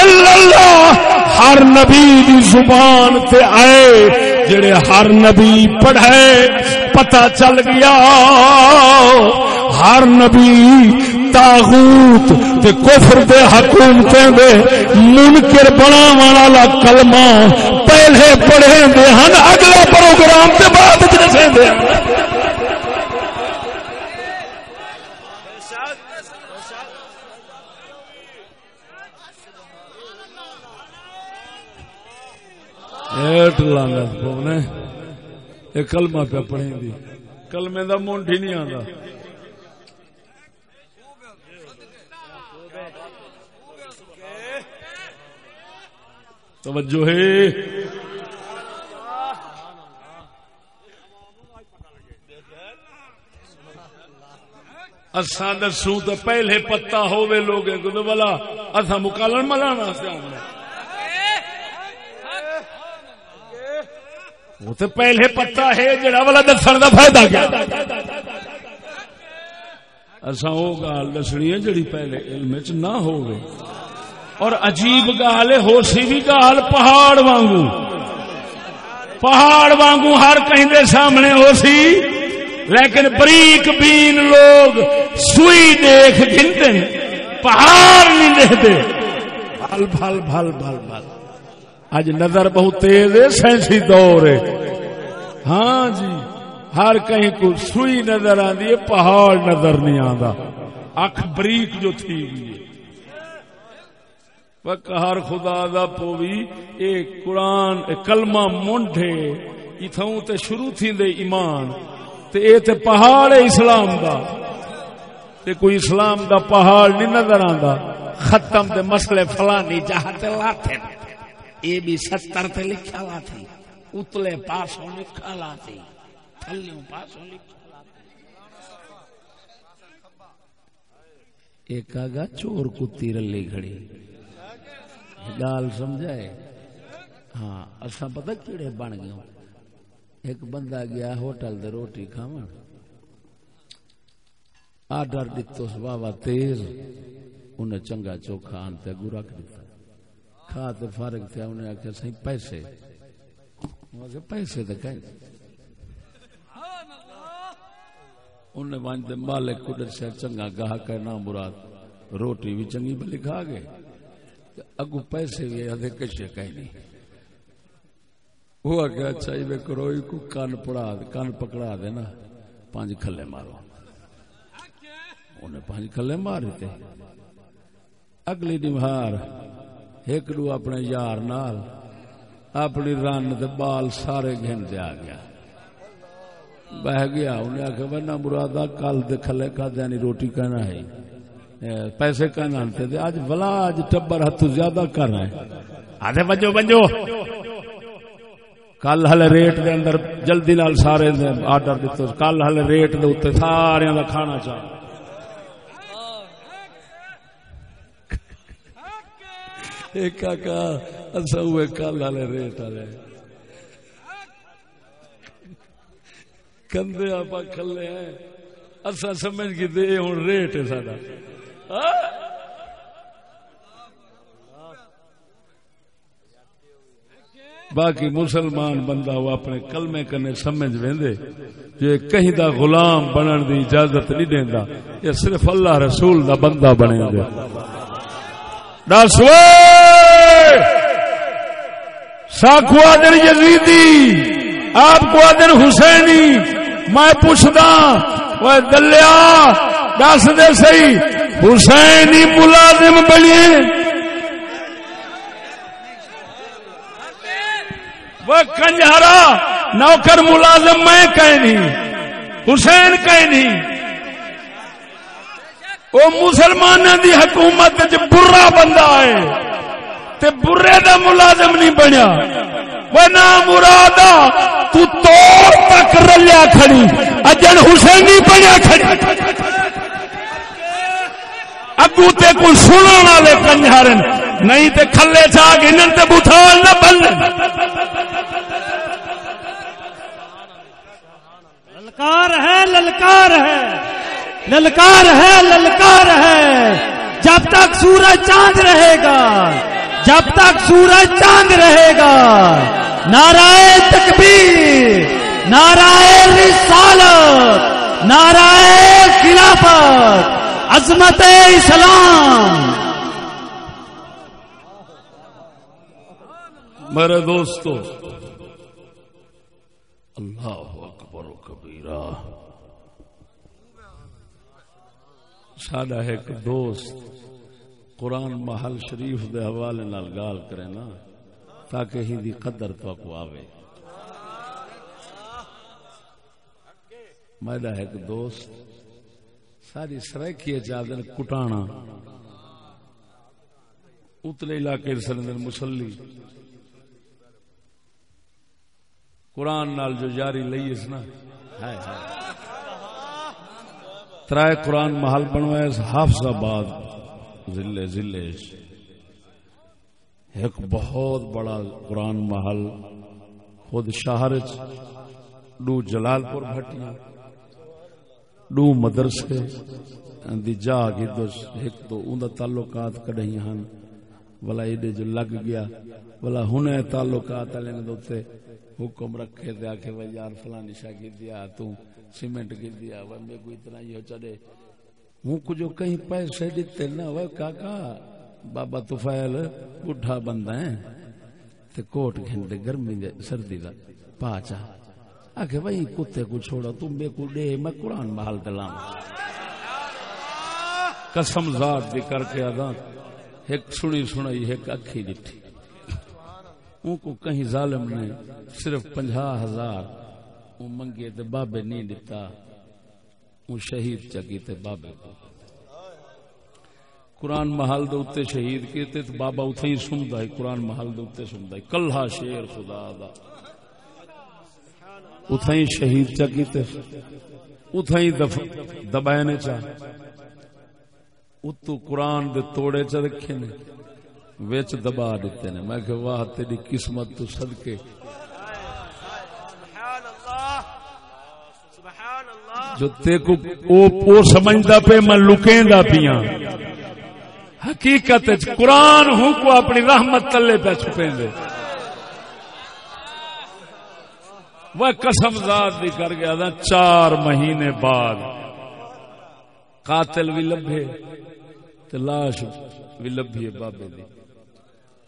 الا اللہ۔ ہر نبی دی زبان تے آئے۔ جڑے ہر نبی پڑھے پتہ چل گیا۔ ہر نبی تاغوت تے کفر دے حکومتیں دے منکر بناون والا کلمہ پہلے پڑھے دے ہن، اگلا پروگرام تے بعد وچ دسے دے ایٹ لانت پونے۔ یہ کلمہ پہ پڑھیں دی۔ کلمے دا مونٹ ہی نہیں آندا۔ توجہ ہے۔ اساں دسوں تو پہلے پتا ہوے لوگے کو بلا اساں مکالن ملانا واسطے آنا وہ تو پہلے پتا ہے جڑا والا دسن کا فائدہ کیا؟ اصا وہ گال دسنی ہے جڑی پہلے علم چ نہ ہو اور عجیب گال ہو سی بھی گال پہاڑ وانگو۔ پہاڑ وانگو ہر کہیں دے سامنے ہو سی لیکن بریک بین لوگ سوئی دیکھ گنتے پہاڑ نہیں دیکھتے۔ بھل بھل بھل بھل بھل۔ اج نظر بہت تیز ہے، سائنسی دور ہے۔ ہاں جی ہر کہیں کو سوئی نظر آتی ہے، پہاڑ نظر نہیں آتا اکھ بریک جو تھی گئی ہر خدا دا پوی، اے قرآن، اے کلمہ منڈے اتھوں تے شروع تھی دے ایمان۔ تے اے تے پہاڑ اسلام دا۔ تے کوئی اسلام دا پہاڑ نہیں نظر آندا۔ ختم تے مسئلے فلانی جہاں تے لاتے یہ بھی ستر تے لکھا لا تھی، اتلے پاسوں لکھا لا تھی، تھلیوں پاسوں لکھا لا تھی۔ ایک آگا چور کتی رلی کھڑی گال سمجھائے ہاں اصا پتہ کیڑے بن گئے ایک بندہ گیا ہوٹل دے روٹی کھاون۔ آڈر دتو بابا تیز۔ انہیں چنگا چوکھا آن تے اگو رکھ دیتا کھا تے فارغ تھیا انہیں آخیا سی پیسے۔ پیسے تو کہیں۔ انہیں ون مالک قدرت سے چنگا گاہ کرنا مراد۔ روٹی بھی چنگی بلی کھا گئے۔ اگو پیسے بھی آدھے کچھ کہیں نہیں۔ وہ آگے اچھا جی کرو کو کان پڑا، کان پکڑا دے نا پانچ کھلے مارو۔ انہیں پانچ کھلے مار دیتے۔ اگلی نمہار ایک دو اپنے یار نال، اپنی رن دے بال سارے گھن دے آ گیا۔ بہ گیا، انہیں آخیا بنا مرادا، کل دے کھلے کا دینی روٹی کہنا ہے۔ پیسے کہنا آنتے دے آج بلا آج ٹبر ہاتھ زیادہ کر رہے ہیں۔ آدھے بجو بجو۔ کل ہلے ریٹ دے اندر جلدی نال سارے آرڈر دیتے کل ہلے ریٹ دے اتنے سارے دا کھانا چاہ ایک آکا اصا ہوئے کل والے ریٹ والے۔ کندے آپ کھلے ہیں۔ اصا سمجھ کے دے ہوں ریٹ ہے سارا باقی مسلمان بندہ وہ اپنے کلمے کنے سمجھ ویندے۔ جو کہیں دا غلام بنن دی اجازت نہیں دیندا، یہ صرف اللہ رسول دا بندہ بنے دے دس ساکو آدر یزیدی، آپ کو آدر حسینی۔ میں پوچھدا وہ دلیا، دس دے سی حسینی ملازم بنیے۔ وہ کنجہرا، نوکر ملازم میں کہیں نہیں، حسین کہیں نہیں۔ وہ مسلمانوں دی حکومت چ برا بندہ ہے تے برے دا ملازم نہیں بنیا۔ وہ نہ مرادا، تو توڑ تک رلیا کھڑی اجن حسین نہیں بنیا کھڑی۔ اگو تے کوئی سننے والے کنجارن نہیں تے کھلے چا گنن تے بوتھال نہ بلن للکار ہے للکار ہے۔ للکار ہے للکار ہے۔ جب تک سورج چاند رہے گا، جب تک سورج چاند رہے گا، نعرہ تکبیر، نعرہ رسالت، نعرہ خلافت، عظمت اسلام۔ میرے دوستو اللہ اکبر و کبیرہ ساڈا ایک دوست قرآن محل شریف دے حوالے نال گال کرے نا، تاکہ ہی دی قدر تو کو آوے میرا ایک دوست ساری سرائکی چادر کٹانا، اتلے علاقے سرندر مسلی۔ قرآن نال جو جاری لئی اس نا۔ ہائے ہائے۔ ترائے قرآن محل بنوایا اس حافظ آباد، ضلع ضلع ایک بہت بڑا قرآن محل، خود شہر ڈو جلال پور بھٹیاں، ڈو مدرسے دی جا کی ایک تو ان تعلقات کڈی ہن۔ بلا ایڈے جو لگ گیا بلا ہن تعلقات والے نے دوتے حکم رکھے تے آکھے وہ یار فلانی شاہ کی دیا تو۔ سیمنٹ کی دیا وہ میں کوئی اتنا یہ چڑے ہوں کو جو کہیں پیسے دیتے نا، وہ کاکا، بابا توفیل بڈھا بندہ ہے تے کوٹ گھنٹے گرمی دے، سردی دا پاچا۔ آکھے بھائی کتے کو چھوڑا، تم بے کو دے، میں قرآن محل دلام قسم ذات دی کر کے ادا ایک سنی سنائی، ایک اکھی ڈٹھی ان کو کہیں ظالم نے صرف پنجا ہزار ان منگے تے بابے نہیں دیتا ان شہید چکی تے بابے کو۔ قرآن محل دے اتے شہید کیتے تے بابا اتھے ہی سندا ہے۔ قرآن محل دے اتے سندا ہے۔ کلھا شیر خدا دا۔ اتھے ہی شہید چکی تے۔ اتھے ہی دف دبائنے چا۔ اتو قرآن دے توڑے چا رکھے نے۔ ویچ دبا دیتے نے۔ میں کہ واہ، تیری قسمت تو صدقے۔ جو تے کو او او سمجھدا پہ میں لکیندا پیاں حقیقت قرآن ہوں کو اپنی رحمت تلے پہ چھپیں دے وہ قسم ذات دی کر گیا تھا چار مہینے بعد۔ قاتل بھی لبھے تے لاش بھی لبھی بابے دی۔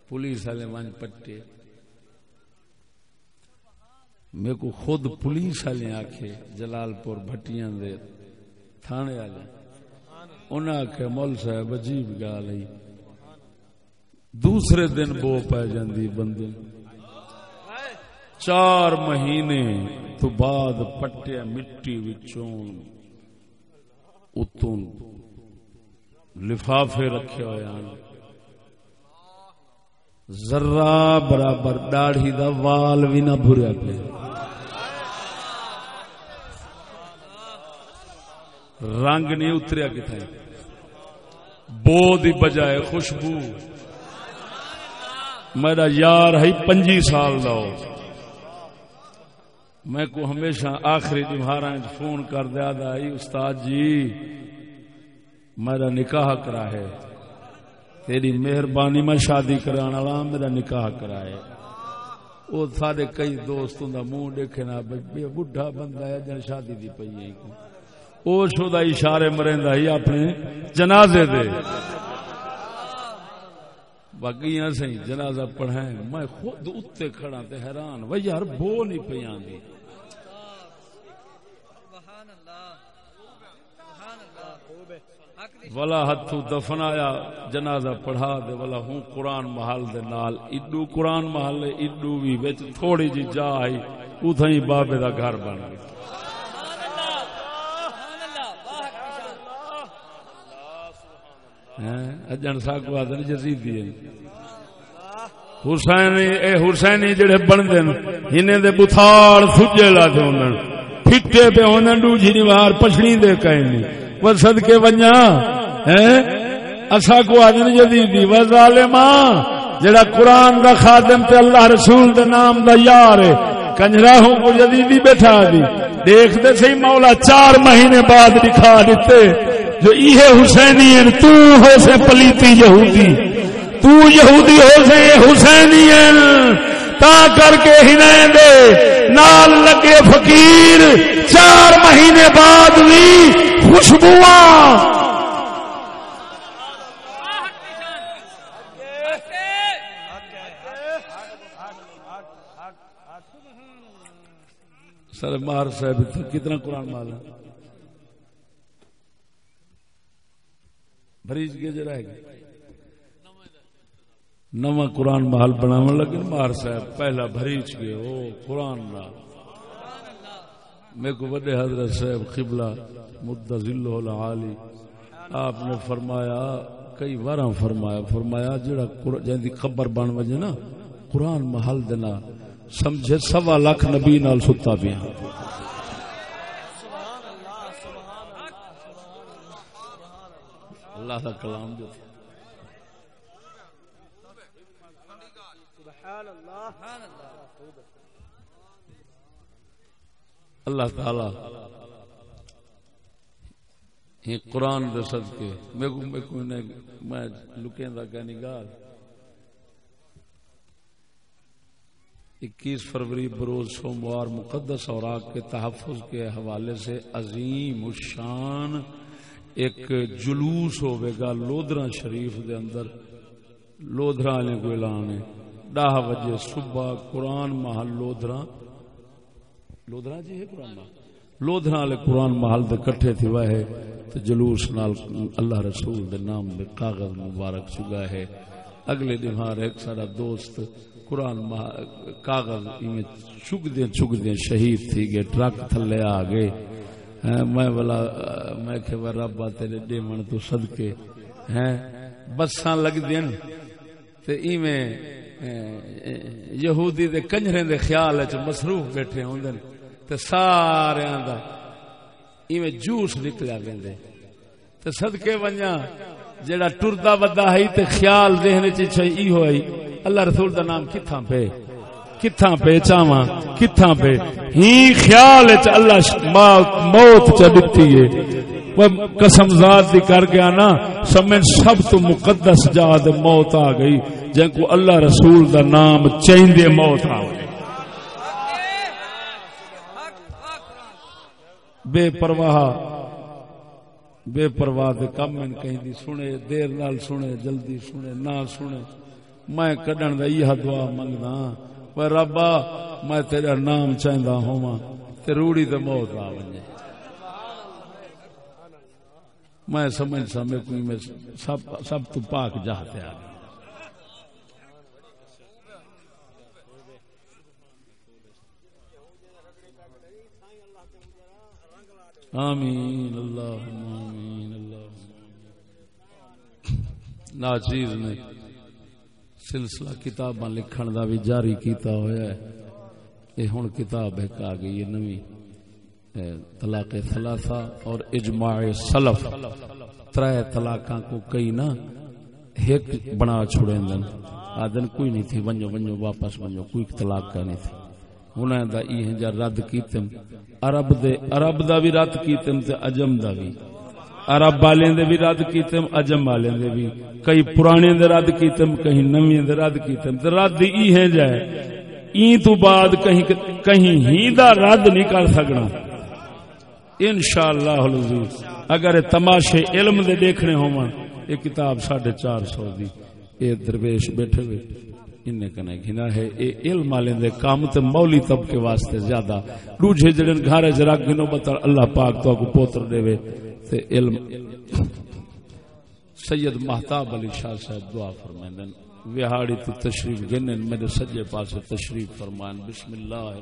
پولیس والے ون پٹے۔ میرے کو خود پولیس والے آخے جلال پور بھٹیاں دے تھانے والے۔ انہیں آخیا مول صاحب عجیب گال ہے۔ دوسرے دن بو پی جاندی بندے۔ چار مہینے تو بعد پٹیا مٹی وچوں اتوں لفافے رکھے ہوئے ہیں ذرا برابر داڑھی دا وال بھی نہ بھریا پہ رنگ نہیں اتریا کتنے بو دی بجائے خوشبو۔ میرا یار ہے پنجی سال دا میں کو ہمیشہ آخری جمہارا فون کر دیا دا استاد جی میرا نکاح کرا ہے۔ تیری مہربانی میں شادی کرانا لا میرا نکاح کرائے وہ سارے کئی دوستوں دا منہ دیکھے نا بڈھا بندہ ہے جن شادی دی پئی ہے۔ او شدا اشارے مریندا ہی اپنے جنازے دے۔ باقیاں سہی جنازہ پڑھائیں۔ میں خود اتنے کھڑا تے حیران۔ وہ یار بو نہیں پی آندی۔ ولا ہاتھوں دفنایا، جنازہ پڑھا دے۔ ولا ہوں قرآن محل دے نال۔ اڈو قرآن محل اڈو بھی وچ تھوڑی جی جا آئی۔ اتھائی بابے دا گھر بن گیا ہاں، اجن ساکو آدھے جزیدی ہے۔ حسین اے حسینی جڑے بندے انہیں دے بتھاڑ سجے لا دے انہاں پھٹے پہ انہاں ڈوجی نیوار پچھڑی دے کہیں وہ صدقے ونجا ہیں اسا کو آدن جدیدی و ظالما جڑا قرآن دا خادم تے اللہ رسول دے نام دا یار ہے کنجراہوں کو جدیدی بیٹھا دی۔ دیکھ دے صحیح مولا، چار مہینے بعد دکھا دیتے۔ جو یہ حسینی تو ہو سے پلیتی یہودی۔ تو یہودی ہو سے حسینی تا کر کے ہنائیں دے نال لگے فقیر۔ چار مہینے بعد بھی خوشبواں سر مار صاحب کتنا قرآن مال ہے۔ بریج کے جرا ہے۔ نواں قرآن محل بنا لگے مار صاحب پہلا بریج کے او قرآن نا۔ میرے کو بڑے حضرت صاحب قبلہ مدہ ذلہ العالی، آپ نے فرمایا، کئی بار فرمایا فرمایا جڑا جن دی خبر بن وجے نا، قرآن محل دینا سمجھے سوا لاکھ نبی نال ستا پیا۔ اللہ کا کلام جو اللہ تعالی یہ قرآن دے صدقے۔ میں کو میں کو میں لکیں دا کہنی گال اکیس فروری بروز سوموار مقدس اور آگ کے تحفظ کے حوالے سے عظیم الشان ایک جلوس ہوئے گا لودرا شریف دے اندر۔ لودرا والے کو اعلان ہے۔ ڈاہ بجے صبح قرآن محل لودرا لودرا جی ہے قرآن محل۔ لودرا والے قرآن محل دے کٹھے تھی وہ ہے۔ تو جلوس نال اللہ رسول دے نام دے کاغذ مبارک چگا ہے۔ اگلے دمار ایک سارا دوست قرآن کاغذ چگ دیں چگ دیں شہید تھی گئے، ٹرک تھلے آ گئے۔ میں بلا، میں کہ رب تیرے ڈیمن تو صدقے ہیں۔ بساں لگ دین تے ایویں یہودی دے کنجرے دے خیال وچ مصروف بیٹھے ہوندے تے سارے دا ایویں جوس نکلیا گندے تے صدقے ونجا جڑا ٹردا ودا ہے، تے خیال ذہن وچ چھ ای ہوئی اللہ رسول دا نام کتھاں پہ کتھاں پہ چاواں کتھاں پہ۔ ہی خیال وچ اللہ موت چ دتی ہے۔ وہ قسم ذات دی کر گیا نا، سمجھ سب تو مقدس جاد موت آ گئی۔ جن کو اللہ رسول دا نام چیندے موت آ گئی۔ بے پرواہ بے پرواہ دے کم ان کہیں دی سنے، دیر نال سنے، جلدی سنے، نہ سنے۔ میں کڈن دا یہ دعا منگدا ہاں۔ وہ ربا میں تیرا نام چاہندا ہواں تے روڑی تے موت آ ونجے میں سمجھ سا میں کوئی میں سب سب تو پاک جاتے آ گیا آمین اللہ آمین اللہ ناچیز نے سلسلہ کتاباں لکھن دا بھی جاری کیتا ہویا ہے۔ یہ ہن کتاب ایک آ گئی ہے نویں طلاق ثلاثہ اور اجماع سلف۔ ترے طلاقاں کو کئی نا ایک بنا چھوڑے دن۔ آدن کوئی نہیں تھی، ونجو ونجو واپس ونجو، کوئی طلاق کا نہیں تھی۔ انہیں دا ای ہیں جا رد کیتم۔ عرب دے، عرب دا بھی رد کیتم تے عجم دا بھی۔ عرب والے دے بھی رد کیتم عجم والے دے بھی۔ کئی پرانے دے رد کیتم کہیں نویں دے رد کیتم تے رد ای ہے جائے این تو بعد کہیں کہیں ہی دا رد نہیں کر سکنا۔ انشاءاللہ العزیز، اگر تماشے علم دے دیکھنے ہوں یہ کتاب ساڑھے چار سو دی۔ اے درویش بیٹھے ہوئے، انہیں کہنا گھنا ہے، اے علم والے دے کام تے مولی طبقے واسطے زیادہ۔ دوجھے جڑن گھارے جرا گنو بتا اللہ پاک تو کو پوتر دے وے۔ تے علم سید محتاب علی شاہ صاحب دعا فرمائیں وہاڑی تو تشریف گنن، میرے سجے پاسے تشریف فرمائیں بسم اللہ۔